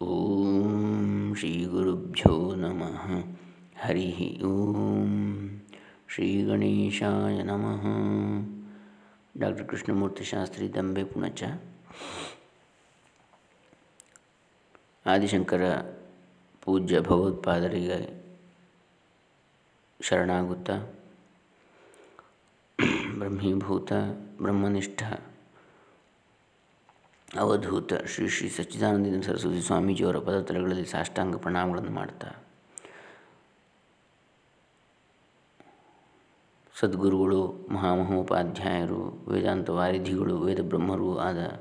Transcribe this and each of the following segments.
ಓಂ ಶ್ರೀ ಗುರುಭ್ಯೋ ನಮಃ ಹರಿ ಓಂ ಶ್ರೀ ಗಣೇಶಾಯ ನಮಃ ಡಾಕ್ಟರ್ ಕೃಷ್ಣಮೂರ್ತಿ ಶಾಸ್ತ್ರಿ ದಂಬೆ ಪುಣಚ ಆದಿಶಂಕರ ಪೂಜ್ಯ ಭಗವತ್ಪಾದರಿಗೆ ಶರಣಾಗುತ್ತಾ ಬ್ರಹ್ಮೀಭೂತ ಬ್ರಹ್ಮನಿಷ್ಠ ಅವಧೂತ ಶ್ರೀ ಶ್ರೀ ಸಚ್ಚಿದಾನಂದ ಸರಸ್ವತಿ ಸ್ವಾಮೀಜಿಯವರ ಪದತಲಗಳಲ್ಲಿ ಸಾಷ್ಟಾಂಗ ಪ್ರಣಾಮಗಳನ್ನು ಮಾಡ್ತಾ. ಸದ್ಗುರುಗಳು, ಮಹಾಮಹೋಪಾಧ್ಯಾಯರು, ವೇದಾಂತ ವಾರಿಧಿಗಳು ವೇದ ಬ್ರಹ್ಮರು ಆದ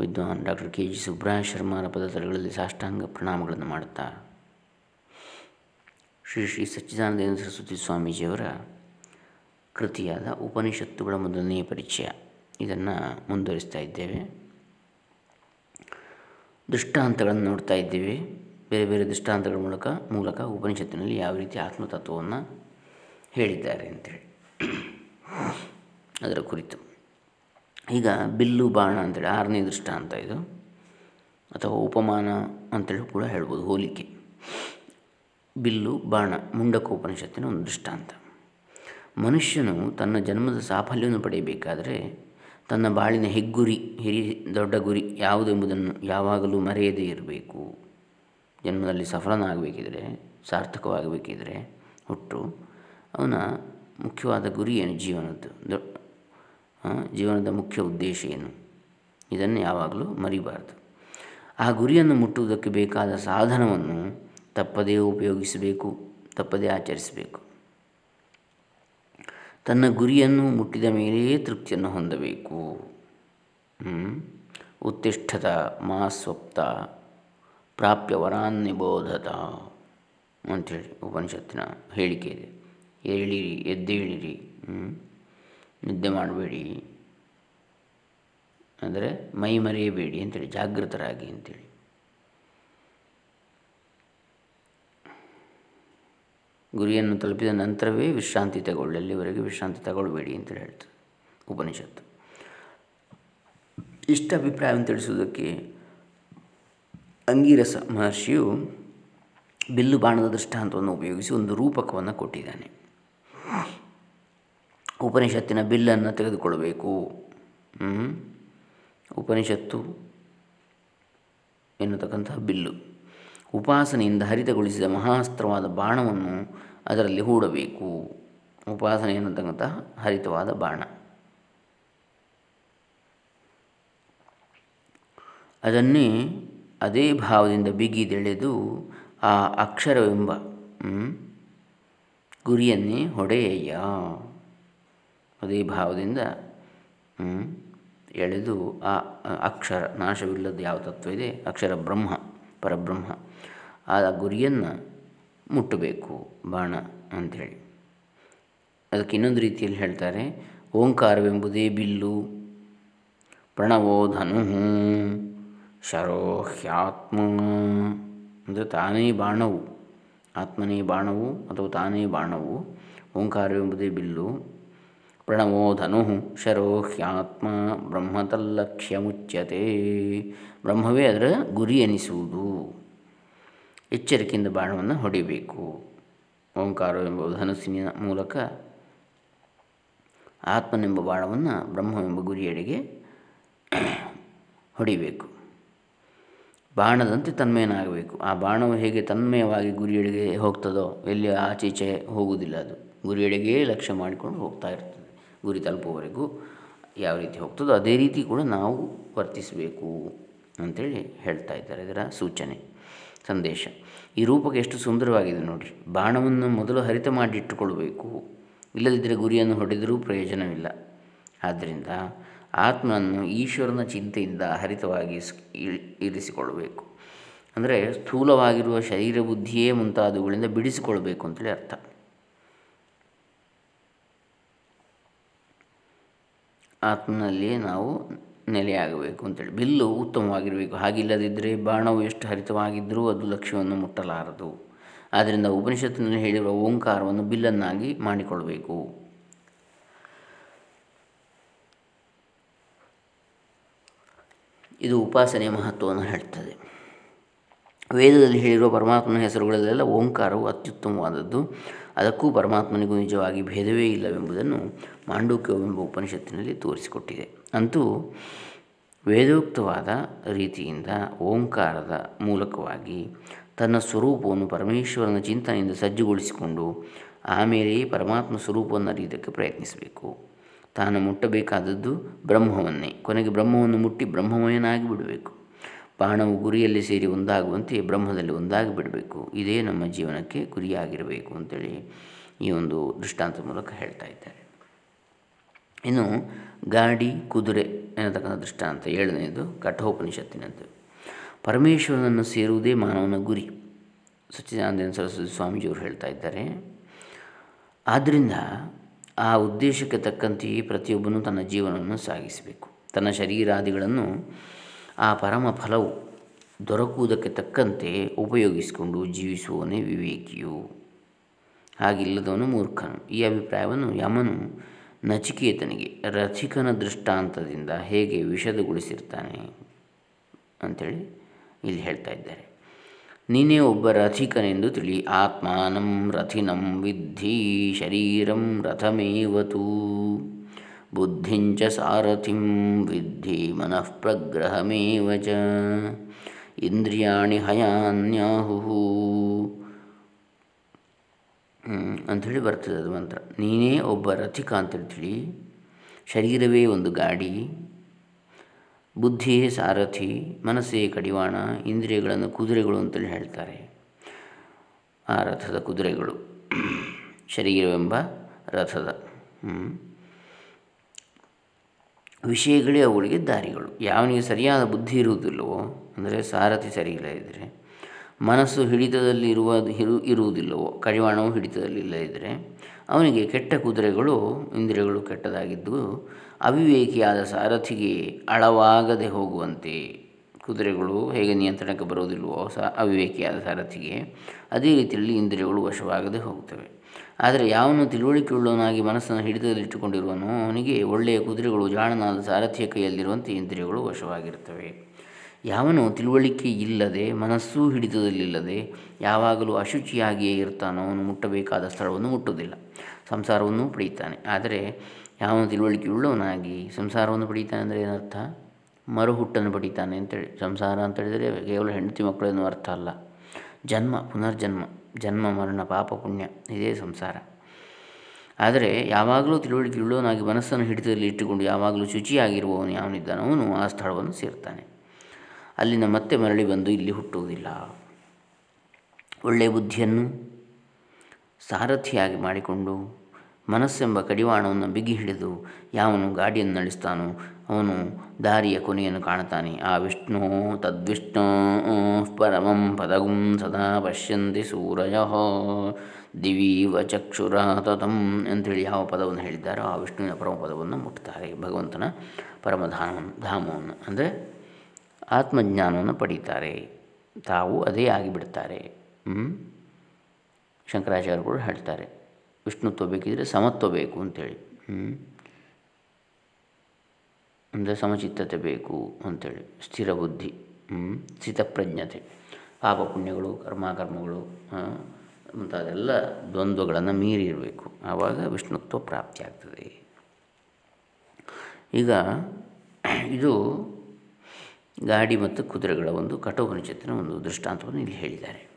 ವಿದ್ವಾನ್ ಡಾಕ್ಟರ್ ಕೆ ಜಿ ಸುಬ್ರಾಯ ಶರ್ಮಾರ ಪದತಲಗಳಲ್ಲಿ ಸಾಷ್ಟಾಂಗ ಪ್ರಣಾಮಗಳನ್ನು ಮಾಡುತ್ತಾ ಶ್ರೀ ಶ್ರೀ ಸಚ್ಚಿದಾನಂದ ಸರಸ್ವತಿ ಸ್ವಾಮೀಜಿಯವರ ಕೃತಿಯಾದ ಉಪನಿಷತ್ತುಗಳ ಮೊದಲನೆಯ ಪರಿಚಯ. ಇದನ್ನು ಮುಂದುವರಿಸ್ತಾ ಇದ್ದೇವೆ. ದೃಷ್ಟಾಂತಗಳನ್ನು ನೋಡ್ತಾ ಇದ್ದೇವೆ. ಬೇರೆ ಬೇರೆ ದೃಷ್ಟಾಂತಗಳ ಮೂಲಕ ಮೂಲಕ ಉಪನಿಷತ್ತಿನಲ್ಲಿ ಯಾವ ರೀತಿ ಆತ್ಮತತ್ವವನ್ನು ಹೇಳಿದ್ದಾರೆ ಅಂತೇಳಿ. ಅದರ ಕುರಿತು. ಈಗ ಬಿಲ್ಲು ಬಾಣ ಅಂತೇಳಿ, ಆರನೇ ದೃಷ್ಟಾಂತ ಇದು. ಅಥವಾ ಉಪಮಾನ ಅಂತೇಳಿ ಕೂಡ ಹೇಳ್ಬೋದು, ಹೋಲಿಕೆ. ಬಿಲ್ಲು ಬಾಣ, ಮುಂಡಕ ಉಪನಿಷತ್ತಿನ ಒಂದು ದೃಷ್ಟಾಂತ. ಮನುಷ್ಯನು ತನ್ನ ಜನ್ಮದ ಸಾಫಲ್ಯವನ್ನು ಪಡೆಯಬೇಕಾದರೆ ತನ್ನ ಬಾಳಿನ ಹೆಗ್ಗುರಿ, ಹಿರಿ ದೊಡ್ಡ ಗುರಿ ಯಾವುದೆಂಬುದನ್ನು ಯಾವಾಗಲೂ ಮರೆಯದೇ ಇರಬೇಕು. ಜನ್ಮದಲ್ಲಿ ಸಫಲನಾಗಬೇಕಿದ್ರೆ, ಸಾರ್ಥಕವಾಗಬೇಕಿದ್ರೆ ಹುಟ್ಟು ಅವನ ಮುಖ್ಯವಾದ ಗುರಿ ಏನು? ಜೀವನದ್ದು. ಜೀವನದ ಮುಖ್ಯ ಉದ್ದೇಶ ಏನು? ಇದನ್ನು ಯಾವಾಗಲೂ ಮರಿಬಾರ್ದು. ಆ ಗುರಿಯನ್ನು ಮುಟ್ಟುವುದಕ್ಕೆ ಬೇಕಾದ ಸಾಧನವನ್ನು ತಪ್ಪದೇ ಉಪಯೋಗಿಸಬೇಕು, ತಪ್ಪದೇ ಆಚರಿಸಬೇಕು. ತನ್ನ ಗುರಿಯನ್ನು ಮುಟ್ಟಿದ ಮೇಲೆಯೇ ತೃಪ್ತಿಯನ್ನು ಹೊಂದಬೇಕು. ಉತ್ತಿಷ್ಠತ ಮಾ ಸ್ವಪ್ತ ಪ್ರಾಪ್ಯ ವರಾನ್ನಿಬೋಧತ ಅಂಥೇಳಿ ಉಪನಿಷತ್ತಿನ ಹೇಳಿಕೆ ಇದೆ. ಏಳಿರಿ, ಎದ್ದೇಳಿರಿ ನಿದ್ದೆ ಮಾಡಬೇಡಿ. ಅಂದರೆ ಮೈ ಮರೆಯಬೇಡಿ ಅಂತೇಳಿ, ಜಾಗೃತರಾಗಿ ಅಂತೇಳಿ. ಗುರಿಯನ್ನು ತಲುಪಿದ ನಂತರವೇ ವಿಶ್ರಾಂತಿ ತಗೊಳ್ಳಿ, ಅಲ್ಲಿವರೆಗೆ ವಿಶ್ರಾಂತಿ ತಗೊಳ್ಬೇಡಿ ಅಂತ ಹೇಳ್ತದೆ ಉಪನಿಷತ್ತು. ಇಷ್ಟ ಅಭಿಪ್ರಾಯವನ್ನು ತಿಳಿಸುವುದಕ್ಕೆ ಅಂಗೀರಸ ಮಹರ್ಷಿಯು ಬಿಲ್ಲು ಬಾಣದ ದೃಷ್ಟಾಂತವನ್ನು ಉಪಯೋಗಿಸಿ ಒಂದು ರೂಪಕವನ್ನು ಕೊಟ್ಟಿದ್ದಾನೆ. ಉಪನಿಷತ್ತಿನ ಬಿಲ್ಲನ್ನು ತೆಗೆದುಕೊಳ್ಳಬೇಕು. ಉಪನಿಷತ್ತು ಎನ್ನತಕ್ಕಂತಹ ಬಿಲ್ಲು. ಉಪಾಸನೆಯಿಂದ ಹರಿತಗೊಳಿಸಿದ ಮಹಾಸ್ತ್ರವಾದ ಬಾಣವನ್ನು ಅದರಲ್ಲಿ ಹೂಡಬೇಕು. ಉಪಾಸನೆ ಎನ್ನತಕ್ಕಂತಹ ಹರಿತವಾದ ಬಾಣ. ಅದನ್ನೇ ಅದೇ ಭಾವದಿಂದ ಬಿಗಿದೆಳೆದು ಆ ಅಕ್ಷರವೆಂಬ ಗುರಿಯನ್ನೇ ಹೊಡೆಯಯ್ಯ. ಅದೇ ಭಾವದಿಂದ ಎಳೆದು ಆ ಅಕ್ಷರ ನಾಶವಿಲ್ಲದ ಯಾವ ತತ್ವ ಇದೆ? ಅಕ್ಷರ ಬ್ರಹ್ಮ, ಪರಬ್ರಹ್ಮ. ಆ ಗುರಿಯನ್ನು ಮುಟ್ಟಬೇಕು ಬಾಣ ಅಂಥೇಳಿ ಅದಕ್ಕೆ ಇನ್ನೊಂದು ರೀತಿಯಲ್ಲಿ ಹೇಳ್ತಾರೆ, ಓಂಕಾರವೆಂಬುದೇ ಬಿಲ್ಲು, ಪ್ರಣವೋ ಧನು, ಶರೋಹ್ಯಾತ್ಮ. ಅಂದರೆ ತಾನೇ ಬಾಣವು, ಆತ್ಮನೇ ಬಾಣವು ಅಥವಾ ತಾನೇ ಬಾಣವು, ಓಂಕಾರವೆಂಬುದೇ ಬಿಲ್ಲು, ಪ್ರಣವೋ ಧನು, ಶರೋಹ್ಯಾತ್ಮ ಬ್ರಹ್ಮತಲ್ಲಕ್ಷ್ಯ ಮುಚ್ಚತೆ ಬ್ರಹ್ಮವೇ ಅದರ ಗುರಿ ಎನಿಸುವುದು. ಎಚ್ಚರಿಕೆಯಿಂದ ಬಾಣವನ್ನು ಹೊಡಿಬೇಕು. ಓಂಕಾರವೆಂಬ ಧನಸ್ಸಿನ ಮೂಲಕ ಆತ್ಮನೆಂಬ ಬಾಣವನ್ನು ಬ್ರಹ್ಮವೆಂಬ ಗುರಿಯಡೆಗೆ ಹೊಡಿಬೇಕು. ಬಾಣದಂತೆ ತನ್ಮಯನಾಗಬೇಕು. ಆ ಬಾಣವು ಹೇಗೆ ತನ್ಮಯವಾಗಿ ಗುರಿಯಡೆಗೆ ಹೋಗ್ತದೋ ಎಲ್ಲಿ ಆಚೆ ಈಚೆ ಹೋಗುವುದಿಲ್ಲ ಅದು. ಗುರಿಯೆಡೆಗೆ ಲಕ್ಷ್ಯ ಮಾಡಿಕೊಂಡು ಹೋಗ್ತಾ ಇರ್ತದೆ. ಗುರಿ ತಲುಪುವವರೆಗೂ ಯಾವ ರೀತಿ ಹೋಗ್ತದೋ ಅದೇ ರೀತಿ ಕೂಡ ನಾವು ವರ್ತಿಸಬೇಕು ಅಂತೇಳಿ ಹೇಳ್ತಾ ಇದ್ದಾರೆ ಇದರ ಸೂಚನೆ. ಸಂದೇಶ. ಈ ರೂಪಕ್ಕೆ ಎಷ್ಟು ಸುಂದರವಾಗಿದೆ ನೋಡಿರಿ. ಬಾಣವನ್ನು ಮೊದಲು ಹರಿತ ಮಾಡಿಟ್ಟುಕೊಳ್ಬೇಕು ಇಲ್ಲದಿದ್ದರೆ ಗುರಿಯನ್ನು ಹೊಡೆದರೂ ಪ್ರಯೋಜನವಿಲ್ಲ. ಆದ್ದರಿಂದ ಆತ್ಮನನ್ನು ಈಶ್ವರನ ಚಿಂತೆಯಿಂದ ಹರಿತವಾಗಿ ಇರಿಸಿಕೊಳ್ಳಬೇಕು. ಅಂದರೆ ಸ್ಥೂಲವಾಗಿರುವ ಶರೀರ ಬುದ್ಧಿಯೇ ಮುಂತಾದವುಗಳಿಂದ ಬಿಡಿಸಿಕೊಳ್ಬೇಕು ಅಂತೇಳಿ ಅರ್ಥ. ಆತ್ಮನಲ್ಲಿಯೇ ನಾವು ನೆಲೆಯಾಗಬೇಕು ಅಂತೇಳಿ. ಬಿಲ್ಲು ಉತ್ತಮವಾಗಿರಬೇಕು. ಹಾಗಿಲ್ಲದಿದ್ದರೆ ಬಾಣವು ಎಷ್ಟು ಹರಿತವಾಗಿದ್ದರೂ ಅದು ಲಕ್ಷ್ಯವನ್ನು ಮುಟ್ಟಲಾರದು. ಆದ್ದರಿಂದ ಉಪನಿಷತ್ತಿನಲ್ಲಿ ಹೇಳಿರುವ ಓಂಕಾರವನ್ನು ಬಿಲ್ಲನ್ನಾಗಿ ಮಾಡಿಕೊಳ್ಬೇಕು ಇದು ಉಪಾಸನೆಯ ಮಹತ್ವವನ್ನು ಹೇಳ್ತದೆ. ವೇದದಲ್ಲಿ ಹೇಳಿರುವ ಪರಮಾತ್ಮನ ಹೆಸರುಗಳಲ್ಲೆಲ್ಲ ಓಂಕಾರವು ಅತ್ಯುತ್ತಮವಾದದ್ದು. ಅದಕ್ಕೂ ಪರಮಾತ್ಮನಿಗೂ ನಿಜವಾಗಿ ಭೇದವೇ ಇಲ್ಲವೆಂಬುದನ್ನು ಮಾಂಡೂಕ್ಯವೆಂಬ ಉಪನಿಷತ್ತಿನಲ್ಲಿ ತೋರಿಸಿಕೊಟ್ಟಿದೆ. ಅಂತೂ ವೇದೋಕ್ತವಾದ ರೀತಿಯಿಂದ ಓಂಕಾರದ ಮೂಲಕವಾಗಿ ತನ್ನ ಸ್ವರೂಪವನ್ನು ಪರಮೇಶ್ವರನ ಚಿಂತನೆಯಿಂದ ಸಜ್ಜುಗೊಳಿಸಿಕೊಂಡು ಆಮೇಲೆಯೇ ಪರಮಾತ್ಮ ಸ್ವರೂಪವನ್ನು ಅರಿಯುವುದಕ್ಕೆ ಪ್ರಯತ್ನಿಸಬೇಕು. ತಾನು ಮುಟ್ಟಬೇಕಾದದ್ದು ಬ್ರಹ್ಮವನ್ನೇ. ಕೊನೆಗೆ ಬ್ರಹ್ಮವನ್ನು ಮುಟ್ಟಿ ಬ್ರಹ್ಮಮಯನಾಗಿ ಬಿಡಬೇಕು. ಬಾಣವು ಗುರಿಯಲ್ಲಿ ಸೇರಿ ಒಂದಾಗುವಂತೆ ಬ್ರಹ್ಮದಲ್ಲಿ ಒಂದಾಗಿ ಬಿಡಬೇಕು. ಇದೇ ನಮ್ಮ ಜೀವನಕ್ಕೆ ಗುರಿಯಾಗಿರಬೇಕು ಅಂತೇಳಿ ಈ ಒಂದು ದೃಷ್ಟಾಂತದ ಮೂಲಕ ಹೇಳ್ತಾ ಇದ್ದಾರೆ. ಇನ್ನು ಗಾಡಿ, ಕುದುರೆ ಎನ್ನತಕ್ಕಂಥ ದೃಷ್ಟಾಂತ. ಏಳನೆಯದು ಕಠೋಪನಿಷತ್ತಿನಂತೆ. ಪರಮೇಶ್ವರನನ್ನು ಸೇರುವುದೇ ಮಾನವನ ಗುರಿ. ಸಚ್ಚಿದಾನಂದ ಸರಸ್ವತಿ ಸ್ವಾಮೀಜಿಯವರು ಹೇಳ್ತಾ ಇದ್ದಾರೆ. ಆದ್ದರಿಂದ ಆ ಉದ್ದೇಶಕ್ಕೆ ತಕ್ಕಂತೆಯೇ ಪ್ರತಿಯೊಬ್ಬನೂ ತನ್ನ ಜೀವನವನ್ನು ಸಾಗಿಸಬೇಕು. ತನ್ನ ಶರೀರಾದಿಗಳನ್ನು ಆ ಪರಮ ಫಲವು ದೊರಕುವುದಕ್ಕೆ ತಕ್ಕಂತೆ ಉಪಯೋಗಿಸಿಕೊಂಡು ಜೀವಿಸುವವನೇ ವಿವೇಕಿಯು. ಹಾಗಿಲ್ಲದವನು ಮೂರ್ಖನು. ಈ ಅಭಿಪ್ರಾಯವನ್ನು ಯಮನು ನಚಿಕೇತನಿಗೆ ರಥಿಕನ ದೃಷ್ಟಾಂತದಿಂದ ಹೇಗೆ ವಿಷದಗೊಳಿಸಿರ್ತಾನೆ ಅಂಥೇಳಿ ಇಲ್ಲಿ ಹೇಳ್ತಾ ಇದ್ದಾರೆ. ನೀನೇ ಒಬ್ಬ ರಥಿಕನೆಂದು ತಿಳಿ, ಆತ್ಮಾನಂ ರಥಿನಂ ವಿದ್ಧಿ ಶರೀರಂ ರಥಮೇವತು ಬುದ್ಧಿಂಚ ಸಾರಥಿಂ ವಿದ್ಧಿ ಮನಃಪ್ರಗ್ರಹಮೇವ ಚ. ಇಂದ್ರಿಯಾಣಿ ಹಯಾನ್ಯಾಹು ಅಂಥೇಳಿ ಬರ್ತದೆ ಅದು ಮಂತ್ರ. ನೀನೇ ಒಬ್ಬ ರಥಿಕ ಅಂತೇಳಿ ತಿಳಿ ಶರೀರವೇ ಒಂದು ಗಾಡಿ, ಬುದ್ಧಿಯೇ ಸಾರಥಿ, ಮನಸ್ಸೇ ಕಡಿವಾಣ, ಇಂದ್ರಿಯಗಳನ್ನು ಕುದುರೆಗಳು ಅಂತೇಳಿ ಹೇಳ್ತಾರೆ. ಆ ರಥದ ಕುದುರೆಗಳು, ಶರೀರವೆಂಬ ರಥದ ವಿಷಯಗಳೇ ಅವುಗಳಿಗೆ ದಾರಿಗಳು. ಯಾವನಿಗೆ ಸರಿಯಾದ ಬುದ್ಧಿ ಇರುವುದಿಲ್ಲವೋ, ಅಂದರೆ ಸಾರಥಿ ಸರಿ ಇಲ್ಲದಿದ್ದರೆ ಮನಸ್ಸು ಹಿಡಿತದಲ್ಲಿ ಇರುವ ಇರು ಇರುವುದಿಲ್ಲವೋ, ಕಡಿವಾಣವು ಹಿಡಿತದಲ್ಲಿ ಇಲ್ಲದಿದ್ದರೆ ಅವನಿಗೆ ಕೆಟ್ಟ ಕುದುರೆಗಳು ಇಂದ್ರಿಯಗಳು ಕೆಟ್ಟದಾಗಿದ್ದು ಅವಿವೇಕಿಯಾದ ಸಾರಥಿಗೆ ಅಳವಾಗದೆ ಹೋಗುವಂತೆ. ಕುದುರೆಗಳು ಹೇಗೆ ನಿಯಂತ್ರಣಕ್ಕೆ ಬರುವುದಿಲ್ಲವೋ ಸಹ ಅವಿವೇಕಿಯಾದ ಸಾರಥಿಗೆ ಅದೇ ರೀತಿಯಲ್ಲಿ ಇಂದ್ರಿಯಗಳು ವಶವಾಗದೆ ಹೋಗುತ್ತವೆ. ಆದರೆ ಯಾವನು ತಿಳುವಳಿಕೆಯುಳ್ಳವನಾಗಿ ಮನಸ್ಸನ್ನು ಹಿಡಿತದಲ್ಲಿಟ್ಟುಕೊಂಡಿರುವನು ಅವನಿಗೆ ಒಳ್ಳೆಯ ಕುದುರೆಗಳು, ಜಾಣನಾದ ಸಾರಥಿಯ ಕೈಯಲ್ಲಿರುವಂತೆ ಇಂದ್ರಿಯಗಳು ವಶವಾಗಿರುತ್ತವೆ. ಯಾವನು ತಿಳುವಳಿಕೆ ಇಲ್ಲದೆ, ಮನಸ್ಸೂ ಹಿಡಿತದಲ್ಲಿಲ್ಲದೆ ಯಾವಾಗಲೂ ಅಶುಚಿಯಾಗಿಯೇ ಇರ್ತಾನೋ, ಅವನು ಮುಟ್ಟಬೇಕಾದ ಸ್ಥಳವನ್ನು ಮುಟ್ಟುವುದಿಲ್ಲ. ಸಂಸಾರವನ್ನು ಪಡೆಯುತ್ತಾನೆ. ಆದರೆ ಯಾವನು ತಿಳುವಳಿಕೆಯುಳ್ಳವನಾಗಿ ಸಂಸಾರವನ್ನು ಪಡೀತಾನೆ ಅಂದರೆ ಏನರ್ಥ? ಮರುಹುಟ್ಟನ್ನು ಪಡೀತಾನೆ ಅಂತೇಳಿ. ಸಂಸಾರ ಅಂತ ಹೇಳಿದರೆ ಕೇವಲ ಹೆಂಡತಿ ಮಕ್ಕಳೇನು ಅರ್ಥ ಅಲ್ಲ. ಜನ್ಮ, ಪುನರ್ಜನ್ಮ, ಜನ್ಮ, ಮರಣ, ಪಾಪ, ಪುಣ್ಯ, ಇದೇ ಸಂಸಾರ. ಆದರೆ ಯಾವಾಗಲೂ ತಿಳುವಳಿಕೆ ಉಳ್ಳವನಾಗಿ ಮನಸ್ಸನ್ನು ಹಿಡಿತದಲ್ಲಿ ಇಟ್ಟುಕೊಂಡು ಯಾವಾಗಲೂ ಶುಚಿಯಾಗಿರುವವನು ಯಾವನಿದ್ದಾನೋ ಅವನು ಆ ಸ್ಥಳವನ್ನು ಸೇರ್ತಾನೆ. ಅಲ್ಲಿಂದ ಮತ್ತೆ ಮರಳಿ ಬಂದು ಇಲ್ಲಿ ಹುಟ್ಟುವುದಿಲ್ಲ. ಒಳ್ಳೆಯ ಬುದ್ಧಿಯನ್ನು ಸಾರಥಿಯಾಗಿ ಮಾಡಿಕೊಂಡು ಮನಸ್ಸೆಂಬ ಕಡಿವಾಣವನ್ನು ಬಿಗಿ ಹಿಡಿದು ಯಾವನು ಗಾಡಿಯನ್ನು ನಡೆಸ್ತಾನೋ ಅವನು ದಾರಿಯ ಕೊನೆಯನ್ನು ಕಾಣುತ್ತಾನೆ. ಆ ವಿಷ್ಣು ತದ್ವಿಷ್ಣು ಪರಮಂ ಪದಗುಂ ಸದಾ ಪಶ್ಯಂತಿ ಸೂರಯ ದಿವೀವ ಚಕ್ಷುರ ತತಂ ಅಂತೇಳಿ ಯಾವ ಪದವನ್ನು ಹೇಳಿದ್ದಾರೋ ಆ ವಿಷ್ಣುವಿನ ಪರಮ ಪದವನ್ನು ಮುಟ್ತಾರೆ ಭಗವಂತನ ಪರಮಧಾಮವನ್ನು, ಧಾಮವನ್ನು. ಅಂದರೆ ಆತ್ಮಜ್ಞಾನವನ್ನು ಪಡೀತಾರೆ. ತಾವು ಅದೇ ಆಗಿಬಿಡ್ತಾರೆ. ಶಂಕರಾಚಾರ್ಯಗಳು ಹೇಳ್ತಾರೆ ವಿಷ್ಣುತ್ವ ಬೇಕಿದ್ರೆ ಸಮತ್ವ ಬೇಕು ಅಂಥೇಳಿ ಅಂದರೆ ಸಮಚಿತ್ತತೆ ಬೇಕು ಅಂಥೇಳಿ ಸ್ಥಿರ ಬುದ್ಧಿ ಸ್ಥಿತಪ್ರಜ್ಞತೆ. ಪಾಪ ಪುಣ್ಯಗಳು ಕರ್ಮಕರ್ಮಗಳು ಮುಂತಾದೆಲ್ಲ ದ್ವಂದ್ವಗಳನ್ನು ಮೀರಿರಬೇಕು ಆವಾಗ ವಿಷ್ಣುತ್ವ ಪ್ರಾಪ್ತಿಯಾಗ್ತದೆ. ಈಗ ಇದು ಗಾಡಿ ಮತ್ತು ಕುದುರೆಗಳ ಒಂದು ಕಠೋಪನಿಷತ್ತಿನ ಒಂದು ದೃಷ್ಟಾಂತವನ್ನು ಇಲ್ಲಿ ಹೇಳಿದ್ದಾರೆ.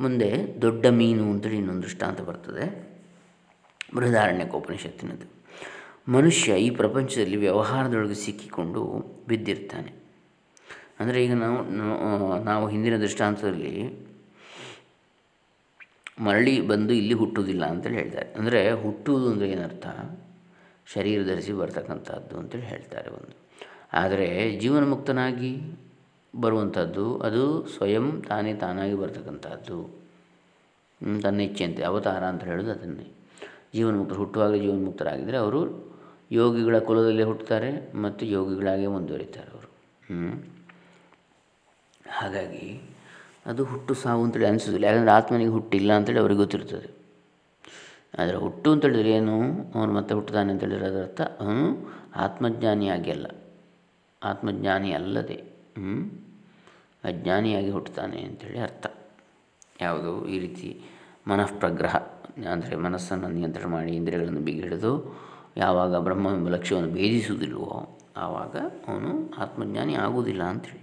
ಮುಂದೆ ದೊಡ್ಡ ಮೀನು ಅಂತೇಳಿ ಇನ್ನೊಂದು ದೃಷ್ಟಾಂತ ಬರ್ತದೆ. ಉಪನಿಷತ್ತಿನದು. ಮನುಷ್ಯ ಈ ಪ್ರಪಂಚದಲ್ಲಿ ವ್ಯವಹಾರದೊಳಗೆ ಸಿಕ್ಕಿಕೊಂಡು ಬಿದ್ದಿರ್ತಾನೆ. ಅಂದರೆ ಈಗ ನಾವು ನಾವು ಹಿಂದಿನ ದೃಷ್ಟಾಂತದಲ್ಲಿ ಮರಳಿ ಬಂದು ಇಲ್ಲಿ ಹುಟ್ಟುವುದಿಲ್ಲ ಅಂತೇಳಿ ಹೇಳ್ತಾರೆ. ಅಂದರೆ ಹುಟ್ಟುವುದು ಅಂದರೆ ಏನರ್ಥ? ಶರೀರ ಧರಿಸಿ ಬರ್ತಕ್ಕಂಥದ್ದು ಅಂತೇಳಿ ಹೇಳ್ತಾರೆ ಒಂದು. ಆದರೆ ಜೀವನ ಮುಕ್ತನಾಗಿ ಬರುವಂಥದ್ದು ಅದು ಸ್ವಯಂ ತಾನೇ ತಾನಾಗಿ ಬರ್ತಕ್ಕಂಥದ್ದು. ತನ್ನ ಇಚ್ಛೆಯಂತೆ, ಅವತಾರ ಅಂತ ಹೇಳೋದು ಅದನ್ನೇ. ಜೀವನ ಮುಕ್ತರು ಹುಟ್ಟುವಾಗಲೇ ಹುಟ್ಟುವಾಗ ಜೀವನ್ಮುಕ್ತರಾಗಿದ್ದರೆ ಅವರು ಯೋಗಿಗಳ ಕುಲದಲ್ಲೇ ಹುಟ್ಟುತ್ತಾರೆ ಮತ್ತು ಯೋಗಿಗಳಾಗೇ ಮುಂದುವರಿತಾರೆ ಅವರು. ಹಾಗಾಗಿ ಅದು ಹುಟ್ಟು ಸಾವು ಅಂತೇಳಿ ಅನಿಸೋದಿಲ್ಲ. ಯಾಕಂದರೆ ಆತ್ಮನಿಗೆ ಹುಟ್ಟಿಲ್ಲ ಅಂತೇಳಿ ಅವ್ರಿಗೆ ಗೊತ್ತಿರ್ತದೆ. ಆದರೆ ಹುಟ್ಟು ಅಂತ ಹೇಳಿದ್ರೆ ಏನು? ಅವನು ಮತ್ತೆ ಹುಟ್ಟುತ್ತಾನೆ ಅಂತ ಹೇಳಿದ್ರೆ ಅದರ ಅರ್ಥ ಅವನು ಆತ್ಮಜ್ಞಾನಿ ಅಲ್ಲ. ಆತ್ಮಜ್ಞಾನಿ ಅಲ್ಲದೆ ಅಜ್ಞಾನಿಯಾಗಿ ಹುಟ್ಟುತ್ತಾನೆ ಅಂಥೇಳಿ ಅರ್ಥ. ಯಾವುದು? ಈ ರೀತಿ ಮನಃಪ್ರಗ್ರಹ, ಅಂದರೆ ಮನಸ್ಸನ್ನು ನಿಯಂತ್ರಣ ಮಾಡಿ ಇಂದ್ರಿಯಗಳನ್ನು ಬಿಗಿಡಿದು ಯಾವಾಗ ಬ್ರಹ್ಮವೆಂಬ ಲಕ್ಷ್ಯವನ್ನು ಭೇದಿಸುವುದಿಲ್ವೋ, ಆವಾಗ ಅವನು ಆತ್ಮಜ್ಞಾನಿ ಆಗುವುದಿಲ್ಲ ಅಂಥೇಳಿ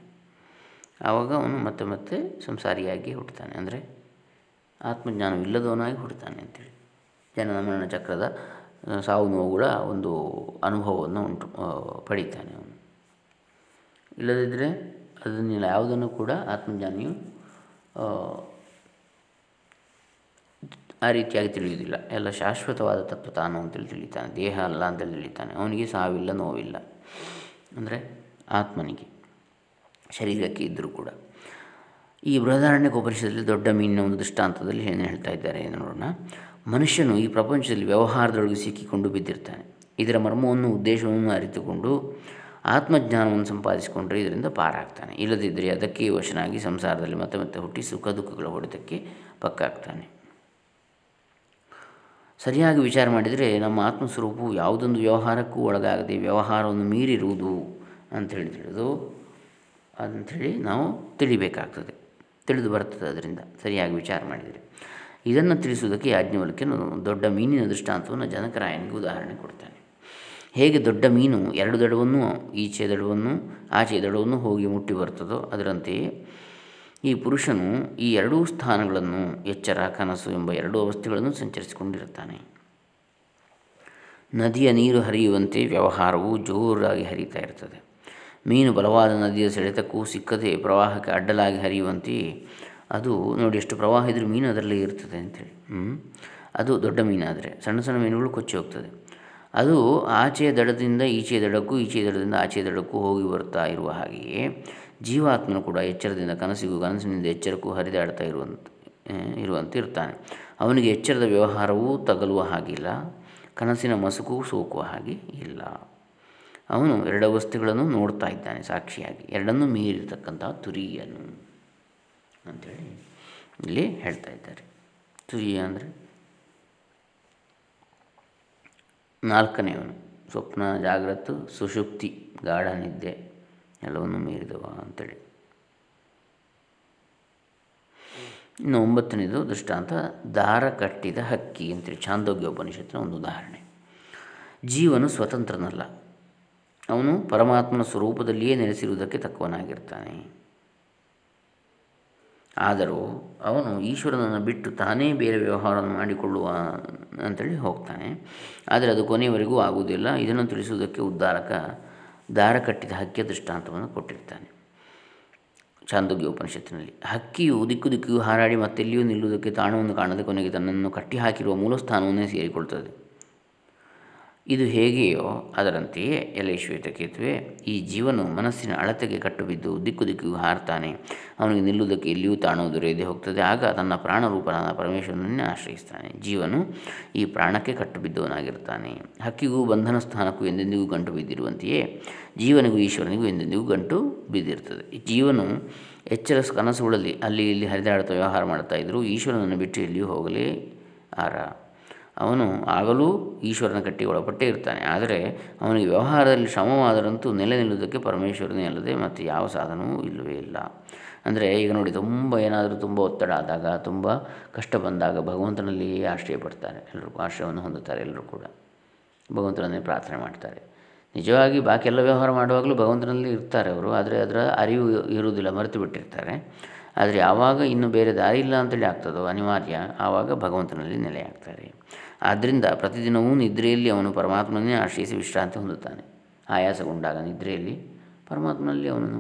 ಆವಾಗ ಅವನು ಮತ್ತೆ ಮತ್ತೆ ಸಂಸಾರಿಯಾಗಿ ಹುಟ್ಟುತ್ತಾನೆ ಅಂದರೆ ಆತ್ಮಜ್ಞಾನವಿಲ್ಲದವನಾಗಿ ಹುಟ್ಟುತ್ತಾನೆ ಅಂತೇಳಿ. ಜನನ ಮರಣ ಚಕ್ರದ ಸಾವು ನೋವುಗಳ ಒಂದು ಅನುಭವವನ್ನು ಉಂಟು ಪಡಿತಾನೆ ಅವನು. ಇಲ್ಲದಿದ್ದರೆ ಅದನ್ನೆಲ್ಲ ಯಾವುದನ್ನು ಕೂಡ ಆತ್ಮಜ್ಞಾನಿಯು ಆ ರೀತಿಯಾಗಿ ತಿಳಿಯುವುದಿಲ್ಲ. ಎಲ್ಲ ಶಾಶ್ವತವಾದ ತತ್ವ ತಾನು ಅಂತೇಳಿ ತಿಳಿತಾನೆ ದೇಹ ಅಲ್ಲ ಅಂತೇಳಿ ತಿಳಿತಾನೆ ಅವನಿಗೆ ಸಾವಿಲ್ಲ, ನೋವಿಲ್ಲ. ಅಂದರೆ ಆತ್ಮನಿಗೆ. ಶರೀರಕ್ಕೆ ಇದ್ದರೂ ಕೂಡ. ಈ ಬೃಹದಾರಣ್ಯಕ ಉಪನಿಷದಲ್ಲಿ ದೊಡ್ಡ ಮೀನಿನ ಒಂದು ದೃಷ್ಟಾಂತದಲ್ಲಿ ಏನು ಹೇಳ್ತಾ ಇದ್ದಾರೆ ನೋಡೋಣ. ಮನುಷ್ಯನು ಈ ಪ್ರಪಂಚದಲ್ಲಿ ವ್ಯವಹಾರದೊಳಗೆ ಸಿಕ್ಕಿಕೊಂಡು ಬಿದ್ದಿರ್ತಾನೆ. ಇದರ ಮರ್ಮವನ್ನು, ಉದ್ದೇಶವನ್ನು ಅರಿತುಕೊಂಡು ಆತ್ಮಜ್ಞಾನವನ್ನು ಸಂಪಾದಿಸಿಕೊಂಡ್ರೆ ಇದರಿಂದ ಪಾರಾಗ್ತಾನೆ. ಇಲ್ಲದಿದ್ದರೆ ಅದಕ್ಕೆ ವಶನಾಗಿ ಸಂಸಾರದಲ್ಲಿ ಮತ್ತೆ ಮತ್ತೆ ಹುಟ್ಟಿ ಸುಖ ದುಃಖಗಳ ಹೊಡೆತಕ್ಕೆ ಪಕ್ಕಾಗ್ತಾನೆ. ಸರಿಯಾಗಿ ವಿಚಾರ ಮಾಡಿದರೆ ನಮ್ಮ ಆತ್ಮಸ್ವರೂಪವು ಯಾವುದೊಂದು ವ್ಯವಹಾರಕ್ಕೂ ಒಳಗಾಗದೆ ವ್ಯವಹಾರವನ್ನು ಮೀರಿರುವುದು ಅಂತ ತಿಳಿದು ಅಂಥೇಳಿ ನಾವು ತಿಳಿಬೇಕಾಗ್ತದೆ. ತಿಳಿದು ಬರ್ತದೆ ಅದರಿಂದ. ಸರಿಯಾಗಿ ವಿಚಾರ ಮಾಡಿದರೆ. ಇದನ್ನು ತಿಳಿಸುವುದಕ್ಕೆ ಯಾಜ್ಞವಲ್ಕ್ಯನು ದೊಡ್ಡ ಮೀನಿನ ದೃಷ್ಟಾಂತವನ್ನು ಜನಕರಾಯನಿಗೆ ಉದಾಹರಣೆ ಕೊಡ್ತಾನೆ. ಹೇಗೆ ದೊಡ್ಡ ಮೀನು ಎರಡು ದಡವನ್ನು, ಈಚೆ ದಡವನ್ನು, ಆಚೆ ದಡವನ್ನು ಹೋಗಿ ಮುಟ್ಟಿ ಬರ್ತದೋ ಅದರಂತೆಯೇ ಈ ಪುರುಷನು ಈ ಎರಡೂ ಸ್ಥಾನಗಳನ್ನು, ಎಚ್ಚರ, ಕನಸು ಎಂಬ ಎರಡೂ ಅವಸ್ಥೆಗಳನ್ನು ಸಂಚರಿಸಿಕೊಂಡಿರುತ್ತಾನೆ. ನದಿಯ ನೀರು ಹರಿಯುವಂತೆ ವ್ಯವಹಾರವು ಜೋರಾಗಿ ಹರಿತಾ ಇರ್ತದೆ. ಮೀನು ಬಲವಾದ ನದಿಯ ಸೆಳೆತಕ್ಕೂ ಸಿಕ್ಕದೆ ಪ್ರವಾಹಕ್ಕೆ ಅಡ್ಡಲಾಗಿ ಹರಿಯುವಂತೆ ಅದು ನೋಡಿ ಎಷ್ಟು ಪ್ರವಾಹ ಇದ್ದರೂ ಮೀನು ಅದರಲ್ಲಿ ಇರ್ತದೆ ಅಂಥೇಳಿ ಅದು ದೊಡ್ಡ ಮೀನಾದರೆ ಸಣ್ಣ ಸಣ್ಣ ಮೀನುಗಳು ಕೊಚ್ಚಿ ಹೋಗ್ತದೆ. ಅದು ಆಚೆಯ ದಡದಿಂದ ಈಚೆಯ ದಡಕ್ಕೂ ಈಚೆಯ ದಡದಿಂದ ಆಚೆಯ ದಡಕ್ಕೂ ಹೋಗಿ ಬರ್ತಾ ಇರುವ ಹಾಗೆಯೇ ಜೀವಾತ್ಮನು ಕೂಡ ಎಚ್ಚರದಿಂದ ಕನಸಿಗೂ ಕನಸಿನಿಂದ ಎಚ್ಚರಕ್ಕೂ ಹರಿದಾಡ್ತಾ ಇರುವಂತ ಇರುವಂತೆ ಇರ್ತಾನೆ. ಅವನಿಗೆ ಎಚ್ಚರದ ವ್ಯವಹಾರವೂ ತಗಲುವ ಹಾಗಿಲ್ಲ, ಕನಸಿನ ಮಸುಕು ಸೋಕುವ ಹಾಗೆ ಇಲ್ಲ. ಅವನು ಎರಡು ವಸ್ತುಗಳನ್ನು ನೋಡ್ತಾ ಇದ್ದಾನೆ ಸಾಕ್ಷಿಯಾಗಿ. ಎರಡನ್ನೂ ಮೀರಿರ್ತಕ್ಕಂಥ ತುರಿಯನು ಅಂಥೇಳಿ ಇಲ್ಲಿ ಹೇಳ್ತಾ ಇದ್ದಾರೆ. ತುರಿಯ ಅಂದರೆ ನಾಲ್ಕನೆಯವನು, ಸ್ವಪ್ನ, ಜಾಗ್ರತ್ತು ಸುಷುಪ್ತಿ ಗಾಢ ನಿದ್ದೆ, ಎಲ್ಲವನ್ನು ಮೀರಿದವ ಅಂಥೇಳಿ ಇನ್ನು ಒಂಬತ್ತನೇದು ದೃಷ್ಟಾಂತ, ದಾರ ಕಟ್ಟಿದ ಹಕ್ಕಿ ಅಂತೇಳಿ. ಚಾಂದೋಗ್ಯ ಉಪನಿಷತ್ತಿನ ಒಂದು ಉದಾಹರಣೆ. ಜೀವನು ಸ್ವತಂತ್ರನಲ್ಲ. ಅವನು ಪರಮಾತ್ಮನ ಸ್ವರೂಪದಲ್ಲಿಯೇ ನೆಲೆಸಿರುವುದಕ್ಕೆ ತಕ್ಕವನಾಗಿರ್ತಾನೆ. ಆದರೂ ಅವನು ಈಶ್ವರನನ್ನು ಬಿಟ್ಟು ತಾನೇ ಬೇರೆ ವ್ಯವಹಾರವನ್ನು ಮಾಡಿಕೊಳ್ಳುವ ಅಂತೇಳಿ ಹೋಗ್ತಾನೆ. ಆದರೆ ಅದು ಕೊನೆಯವರೆಗೂ ಆಗುವುದಿಲ್ಲ. ಇದನ್ನು ತಿಳಿಸುವುದಕ್ಕೆ ಉದ್ಧಾರಕ ದಾರ ಕಟ್ಟಿದ ಹಕ್ಕಿಯ ದೃಷ್ಟಾಂತವನ್ನು ಕೊಟ್ಟಿರ್ತಾನೆ. ಚಾಂದೋಗ್ಯ ಉಪನಿಷತ್ತಿನಲ್ಲಿ, ಹಕ್ಕಿಯು ದಿಕ್ಕು ದಿಕ್ಕಿಗೂ ಹಾರಾಡಿ ಮತ್ತೆಲ್ಲಿಯೂ ನಿಲ್ಲುವುದಕ್ಕೆ ತಾಣವನ್ನು ಕಾಣದೆ ಕೊನೆಗೆ ತನ್ನನ್ನು ಕಟ್ಟಿ ಹಾಕಿರುವ ಮೂಲಸ್ಥಾನವನ್ನೇ ಸೇರಿಕೊಳ್ತದೆ. ಇದು ಹೇಗೆಯೋ ಅದರಂತೆಯೇ ಎಲೆ ಶ್ವೇತಕೇತುವೆ ಈ ಜೀವನು ಮನಸ್ಸಿನ ಅಳತೆಗೆ ಕಟ್ಟುಬಿದ್ದು ದಿಕ್ಕು ದಿಕ್ಕಿಗೂ ಹಾರ್ತಾನೆ. ಅವನಿಗೆ ನಿಲ್ಲುವುದಕ್ಕೆ ಎಲ್ಲಿಯೂ ತಾಣವು ದೊರೆಯದೇ ಹೋಗ್ತದೆ. ಆಗ ತನ್ನ ಪ್ರಾಣರೂಪನಾದ ಪರಮೇಶ್ವರನನ್ನೇ ಆಶ್ರಯಿಸ್ತಾನೆ. ಜೀವನು ಈ ಪ್ರಾಣಕ್ಕೆ ಕಟ್ಟು ಬಿದ್ದವನಾಗಿರ್ತಾನೆ ಹಕ್ಕಿಗೂ ಬಂಧನ ಸ್ಥಾನಕ್ಕೂ ಎಂದೆಂದಿಗೂ ಗಂಟು ಬಿದ್ದಿರುವಂತೆಯೇ ಜೀವನಿಗೂ ಈಶ್ವರನಿಗೂ ಎಂದೆಂದಿಗೂ ಗಂಟು ಬಿದ್ದಿರ್ತದೆ. ಜೀವನು ಎಚ್ಚರ ಕನಸುಗಳಲ್ಲಿ ಅಲ್ಲಿ ಇಲ್ಲಿ ಹರಿದಾಡ್ತಾ ವ್ಯವಹಾರ ಮಾಡ್ತಾ ಇದ್ದರೂ ಈಶ್ವರನನ್ನು ಬಿಟ್ಟು ಎಲ್ಲಿಯೂ ಹೋಗಲೇ ಆರ ಅವನು ಆಗಲೂ ಈಶ್ವರನ ಕಟ್ಟಿ ಒಳಪಟ್ಟೇ ಇರ್ತಾನೆ. ಆದರೆ ಅವನಿಗೆ ವ್ಯವಹಾರದಲ್ಲಿ ಶ್ರಮವಾದರಂತೂ ನೆಲೆ ನಿಲ್ಲುವುದಕ್ಕೆ ಪರಮೇಶ್ವರನೇ ಅಲ್ಲದೆ ಮತ್ತು ಯಾವ ಸಾಧನವೂ ಇಲ್ಲವೇ ಇಲ್ಲ. ಅಂದರೆ ಈಗ ನೋಡಿ, ತುಂಬ ಏನಾದರೂ ತುಂಬ ಒತ್ತಡ ಆದಾಗ, ತುಂಬ ಕಷ್ಟ ಬಂದಾಗ ಭಗವಂತನಲ್ಲಿಯೇ ಆಶ್ರಯ ಪಡ್ತಾರೆ. ಎಲ್ಲರೂ ಆಶ್ರಯವನ್ನು ಹೊಂದುತ್ತಾರೆ ಎಲ್ಲರೂ ಕೂಡ. ಭಗವಂತನನ್ನೇ ಪ್ರಾರ್ಥನೆ ಮಾಡ್ತಾರೆ. ನಿಜವಾಗಿ ಬಾಕಿ ಎಲ್ಲ ವ್ಯವಹಾರ ಮಾಡುವಾಗಲೂ ಭಗವಂತನಲ್ಲಿ ಇರ್ತಾರೆ ಅವರು. ಆದರೆ ಅದರ ಅರಿವು ಇರುವುದಿಲ್ಲ, ಮರೆತು ಬಿಟ್ಟಿರ್ತಾರೆ. ಆದರೆ ಯಾವಾಗ ಇನ್ನು ಬೇರೆ ದಾರಿ ಇಲ್ಲ ಅಂತೇಳಿ ಆಗ್ತದೋ, ಅನಿವಾರ್ಯ, ಆವಾಗ ಭಗವಂತನಲ್ಲಿ ನೆಲೆಯಾಗ್ತಾರೆ. ಆದ್ದರಿಂದ ಪ್ರತಿದಿನವೂ ನಿದ್ರೆಯಲ್ಲಿ ಅವನು ಪರಮಾತ್ಮನೇ ಆಶ್ರಯಿಸಿ ವಿಶ್ರಾಂತಿ ಹೊಂದುತ್ತಾನೆ. ಆಯಾಸಗೊಂಡಾಗ ನಿದ್ರೆಯಲ್ಲಿ ಪರಮಾತ್ಮನಲ್ಲಿ ಅವನು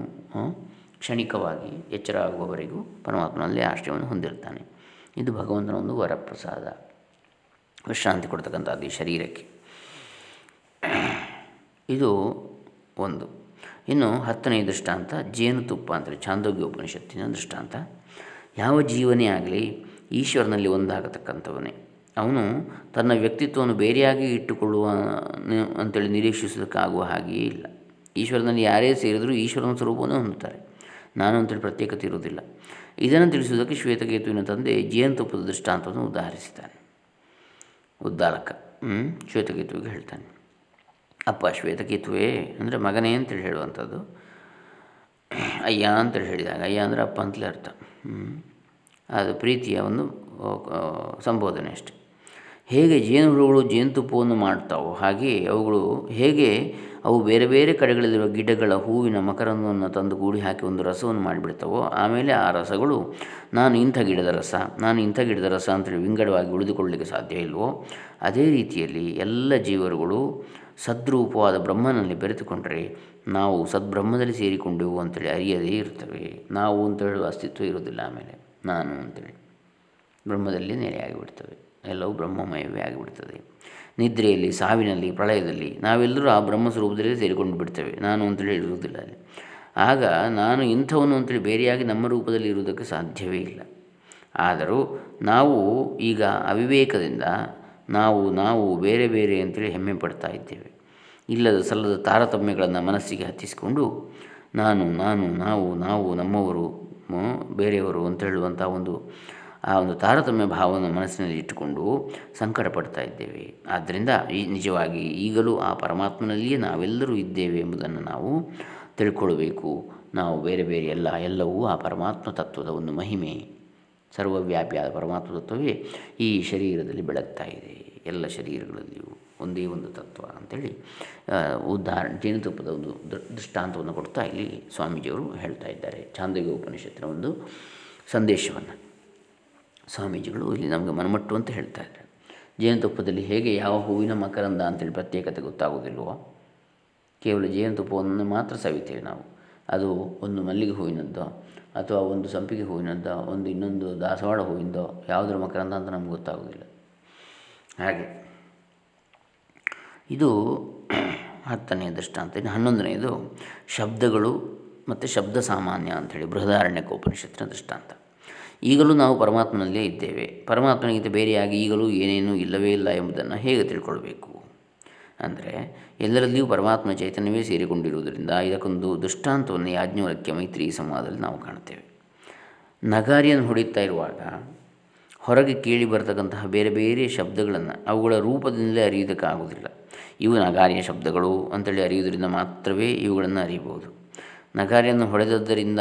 ಕ್ಷಣಿಕವಾಗಿ ಎಚ್ಚರ ಆಗುವವರೆಗೂ ಪರಮಾತ್ಮನಲ್ಲಿ ಆಶ್ರಯವನ್ನು ಹೊಂದಿರ್ತಾನೆ ಇದು ಭಗವಂತನ ಒಂದು ವರಪ್ರಸಾದ. ವಿಶ್ರಾಂತಿ ಕೊಡ್ತಕ್ಕಂಥದ್ದು ಈ ಶರೀರಕ್ಕೆ. ಇದು ಒಂದು. ಇನ್ನು ಹತ್ತನೇ ದೃಷ್ಟಾಂತ ಜೇನುತುಪ್ಪ ಅಂತೇಳಿ ಛಾಂದೋಗ್ಯ ಉಪನಿಷತ್ತಿನ ದೃಷ್ಟಾಂತ. ಯಾವ ಜೀವನೇ ಆಗಲಿ, ಈಶ್ವರನಲ್ಲಿ ಒಂದಾಗತಕ್ಕಂಥವನೇ. ಅವನು ತನ್ನ ವ್ಯಕ್ತಿತ್ವವನ್ನು ಬೇರೆಯಾಗಿ ಇಟ್ಟುಕೊಳ್ಳುವ ಅಂತೇಳಿ ನಿರೀಕ್ಷಿಸೋದಕ್ಕಾಗುವ ಹಾಗೆಯೇ ಇಲ್ಲ. ಈಶ್ವರನಲ್ಲಿ ಯಾರೇ ಸೇರಿದರೂ ಈಶ್ವರನ ಸ್ವರೂಪವನ್ನು ಹೊಂದುತ್ತಾರೆ. ನಾನು ಅಂತೇಳಿ ಪ್ರತ್ಯೇಕತೆ ಇರುವುದಿಲ್ಲ. ಇದನ್ನು ತಿಳಿಸುವುದಕ್ಕೆ ಶ್ವೇತಕೇತುವಿನ ತಂದೆ ಜೇನುತುಪ್ಪದ ದೃಷ್ಟಾಂತವನ್ನು ಉದಾಹರಿಸಿದ್ದಾನೆ. ಉದ್ದಾಲಕ ಶ್ವೇತಕೇತುವಿಗೆ ಹೇಳ್ತಾನೆ. ಅಪ್ಪ, ಶ್ವೇತಕೇತುವೆ, ಅಂದರೆ ಮಗನೇ ಅಂತೇಳಿ ಹೇಳುವಂಥದ್ದು. ಅಯ್ಯ ಅಂತೇಳಿ ಹೇಳಿದಾಗ, ಅಯ್ಯ ಅಂದರೆ ಅಪ್ಪ ಅಂತಲೇ ಅರ್ಥ. ಅದು ಪ್ರೀತಿಯ ಒಂದು ಸಂಬೋಧನೆ ಅಷ್ಟೆ. ಹೇಗೆ ಜೇನುಹುಳುಗಳು ಜೇನುತುಪ್ಪವನ್ನು ಮಾಡ್ತಾವೋ ಹಾಗೆ ಅವುಗಳು ಹೇಗೆ ಅವು ಬೇರೆ ಬೇರೆ ಕಡೆಗಳಲ್ಲಿರುವ ಗಿಡಗಳ ಹೂವಿನ ಮಕರಂದವನ್ನು ತಂದು ಗೂಡಿ ಹಾಕಿ ಒಂದು ರಸವನ್ನು ಮಾಡಿಬಿಡ್ತಾವೋ ಆಮೇಲೆ ಆ ರಸಗಳು, ನಾನು ಇಂಥ ಗಿಡದ ರಸ, ನಾನು ಇಂಥ ಗಿಡದ ರಸ ಅಂತೇಳಿ ವಿಂಗಡವಾಗಿ ಉಳಿದುಕೊಳ್ಳಲಿಕ್ಕೆ ಸಾಧ್ಯ ಇಲ್ವೋ, ಅದೇ ರೀತಿಯಲ್ಲಿ ಎಲ್ಲ ಜೀವರುಗಳು ಸದ್ರೂಪವಾದ ಬ್ರಹ್ಮನಲ್ಲಿ ಬೆರೆತುಕೊಂಡರೆ ನಾವು ಸದ್ಬ್ರಹ್ಮದಲ್ಲಿ ಸೇರಿಕೊಂಡೆವು ಅಂತೇಳಿ ಅರಿಯದೇ ಇರ್ತವೆ. ನಾವು ಅಂತ ಹೇಳುವ ಅಸ್ತಿತ್ವ ಇರೋದಿಲ್ಲ ಆಮೇಲೆ. ನಾನು ಅಂತೇಳಿ ಬ್ರಹ್ಮದಲ್ಲಿ ನೆಲೆಯಾಗಿಬಿಡ್ತವೆ. ಎಲ್ಲವೂ ಬ್ರಹ್ಮಮಯವೇ ಆಗಿಬಿಡ್ತದೆ. ನಿದ್ರೆಯಲ್ಲಿ, ಸಾವಿನಲ್ಲಿ, ಪ್ರಳಯದಲ್ಲಿ ನಾವೆಲ್ಲರೂ ಆ ಬ್ರಹ್ಮ ಸ್ವರೂಪದಲ್ಲಿ ಸೇರಿಕೊಂಡು ಬಿಡ್ತೇವೆ. ನಾನು ಅಂತೇಳಿ ಇರುವುದಿಲ್ಲ ಅಲ್ಲಿ. ಆಗ ನಾನು ಇಂಥವನು ಅಂತೇಳಿ ಬೇರೆಯಾಗಿ ನಮ್ಮ ರೂಪದಲ್ಲಿ ಇರುವುದಕ್ಕೆ ಸಾಧ್ಯವೇ ಇಲ್ಲ. ಆದರೂ ನಾವು ಈಗ ಅವಿವೇಕದಿಂದ ನಾವು ನಾವು ಬೇರೆ ಬೇರೆ ಅಂತೇಳಿ ಹೆಮ್ಮೆ ಪಡ್ತಾ ಇದ್ದೇವೆ. ಇಲ್ಲದ ಸಲ್ಲದ ತಾರತಮ್ಯಗಳನ್ನು ಮನಸ್ಸಿಗೆ ಹತ್ತಿಸಿಕೊಂಡು ನಾನು ನಾನು, ನಾವು ನಾವು ನಮ್ಮವರು ಬೇರೆಯವರು ಅಂತ ಹೇಳುವಂಥ ಒಂದು ಆ ಒಂದು ತಾರತಮ್ಯ ಭಾವವನ್ನು ಮನಸ್ಸಿನಲ್ಲಿ ಇಟ್ಟುಕೊಂಡು ಸಂಕಟ ಪಡ್ತಾ ಇದ್ದೇವೆ. ಆದ್ದರಿಂದ ಈ ನಿಜವಾಗಿ ಈಗಲೂ ಆ ಪರಮಾತ್ಮನಲ್ಲಿಯೇ ನಾವೆಲ್ಲರೂ ಇದ್ದೇವೆ ಎಂಬುದನ್ನು ನಾವು ತಿಳ್ಕೊಳ್ಬೇಕು. ನಾವು ಬೇರೆ ಬೇರೆ ಎಲ್ಲ, ಎಲ್ಲವೂ ಆ ಪರಮಾತ್ಮ ತತ್ವದ ಒಂದು ಮಹಿಮೆ. ಸರ್ವವ್ಯಾಪಿಯಾದ ಪರಮಾತ್ಮ ತತ್ವವೇ ಈ ಶರೀರದಲ್ಲಿ ಬೆಳಗ್ತಾ ಇದೆ. ಎಲ್ಲ ಶರೀರಗಳಲ್ಲಿಯೂ ಒಂದೇ ಒಂದು ತತ್ವ ಅಂಥೇಳಿ ಉದಾಹರಣೆ, ಜೇನುತುಪ್ಪದ ಒಂದು ದೃಷ್ಟಾಂತವನ್ನು ಕೊಡ್ತಾ ಇಲ್ಲಿ ಸ್ವಾಮೀಜಿಯವರು ಹೇಳ್ತಾ ಇದ್ದಾರೆ. ಚಾಂದೋಗ್ಯ ಉಪನಿಷತ್ತಿನ ಒಂದು ಸಂದೇಶವನ್ನು. ಸ್ವಾಮೀಜಿಗಳು ಇಲ್ಲಿ ನಮಗೆ ಮನಮಟ್ಟು ಅಂತ ಹೇಳ್ತಾ ಇದ್ದಾರೆ. ಜೇನುತುಪ್ಪದಲ್ಲಿ ಹೇಗೆ ಯಾವ ಹೂವಿನ ಮಕರಂದ ಅಂತೇಳಿ ಪ್ರತ್ಯೇಕತೆ ಗೊತ್ತಾಗೋದಿಲ್ವೋ ಕೇವಲ ಜೇನುತುಪ್ಪವನ್ನು ಮಾತ್ರ ಸವಿತೇವೆ ನಾವು. ಅದು ಒಂದು ಮಲ್ಲಿಗೆ ಹೂವಿನದ್ದೋ, ಅಥವಾ ಒಂದು ಸಂಪಿಗೆ ಹೂವಿನದ್ದೋ, ಒಂದು ಇನ್ನೊಂದು ದಾಸವಾಳ ಹೂವಿಂದೋ ಯಾವುದರ ಮಕರಂದ ಅಂತ ನಮ್ಗೆ ಗೊತ್ತಾಗೋದಿಲ್ಲ ಹಾಗೆ ಇದು ಹತ್ತನೆಯ ದೃಷ್ಟಾಂತ, ಇನ್ನು ಹನ್ನೊಂದನೆಯದು ಶಬ್ದಗಳು ಮತ್ತು ಶಬ್ದ ಸಾಮಾನ್ಯ ಅಂಥೇಳಿ ಉಪನಿಷತ್ತಿನ ದೃಷ್ಟಾಂತ. ಈಗಲೂ ನಾವು ಪರಮಾತ್ಮನಲ್ಲೇ ಇದ್ದೇವೆ. ಪರಮಾತ್ಮನಿಗಿಂತ ಬೇರೆಯಾಗಿ ಈಗಲೂ ಏನೇನೂ ಇಲ್ಲವೇ ಇಲ್ಲ ಎಂಬುದನ್ನು ಹೇಗೆ ತಿಳ್ಕೊಳ್ಬೇಕು? ಅಂದರೆ, ಎಲ್ಲರಲ್ಲಿಯೂ ಪರಮಾತ್ಮ ಚೈತನ್ಯವೇ ಸೇರಿಕೊಂಡಿರುವುದರಿಂದ ಇದಕ್ಕೊಂದು ದೃಷ್ಟಾಂತವನ್ನು ಯಾಜ್ಞವಲ್ಕ್ಯ ಮೈತ್ರಿ ಸಂವಾದದಲ್ಲಿ ನಾವು ಕಾಣ್ತೇವೆ ನಗಾರಿಯನ್ನು ಹೊಡೆಯುತ್ತಾ ಇರುವಾಗ ಹೊರಗೆ ಕೇಳಿ ಬರ್ತಕ್ಕಂತಹ ಬೇರೆ ಬೇರೆ ಶಬ್ದಗಳನ್ನು ಅವುಗಳ ರೂಪದಿಂದಲೇ ಅರಿಯುವುದಕ್ಕಾಗುವುದಿಲ್ಲ. ಇವು ನಗಾರಿಯ ಶಬ್ದಗಳು ಅಂತೇಳಿ ಅರಿಯುವುದರಿಂದ ಮಾತ್ರವೇ ಇವುಗಳನ್ನು ಅರಿಯಬಹುದು. ನಗಾರಿಯನ್ನು ಹೊಡೆದದ್ದರಿಂದ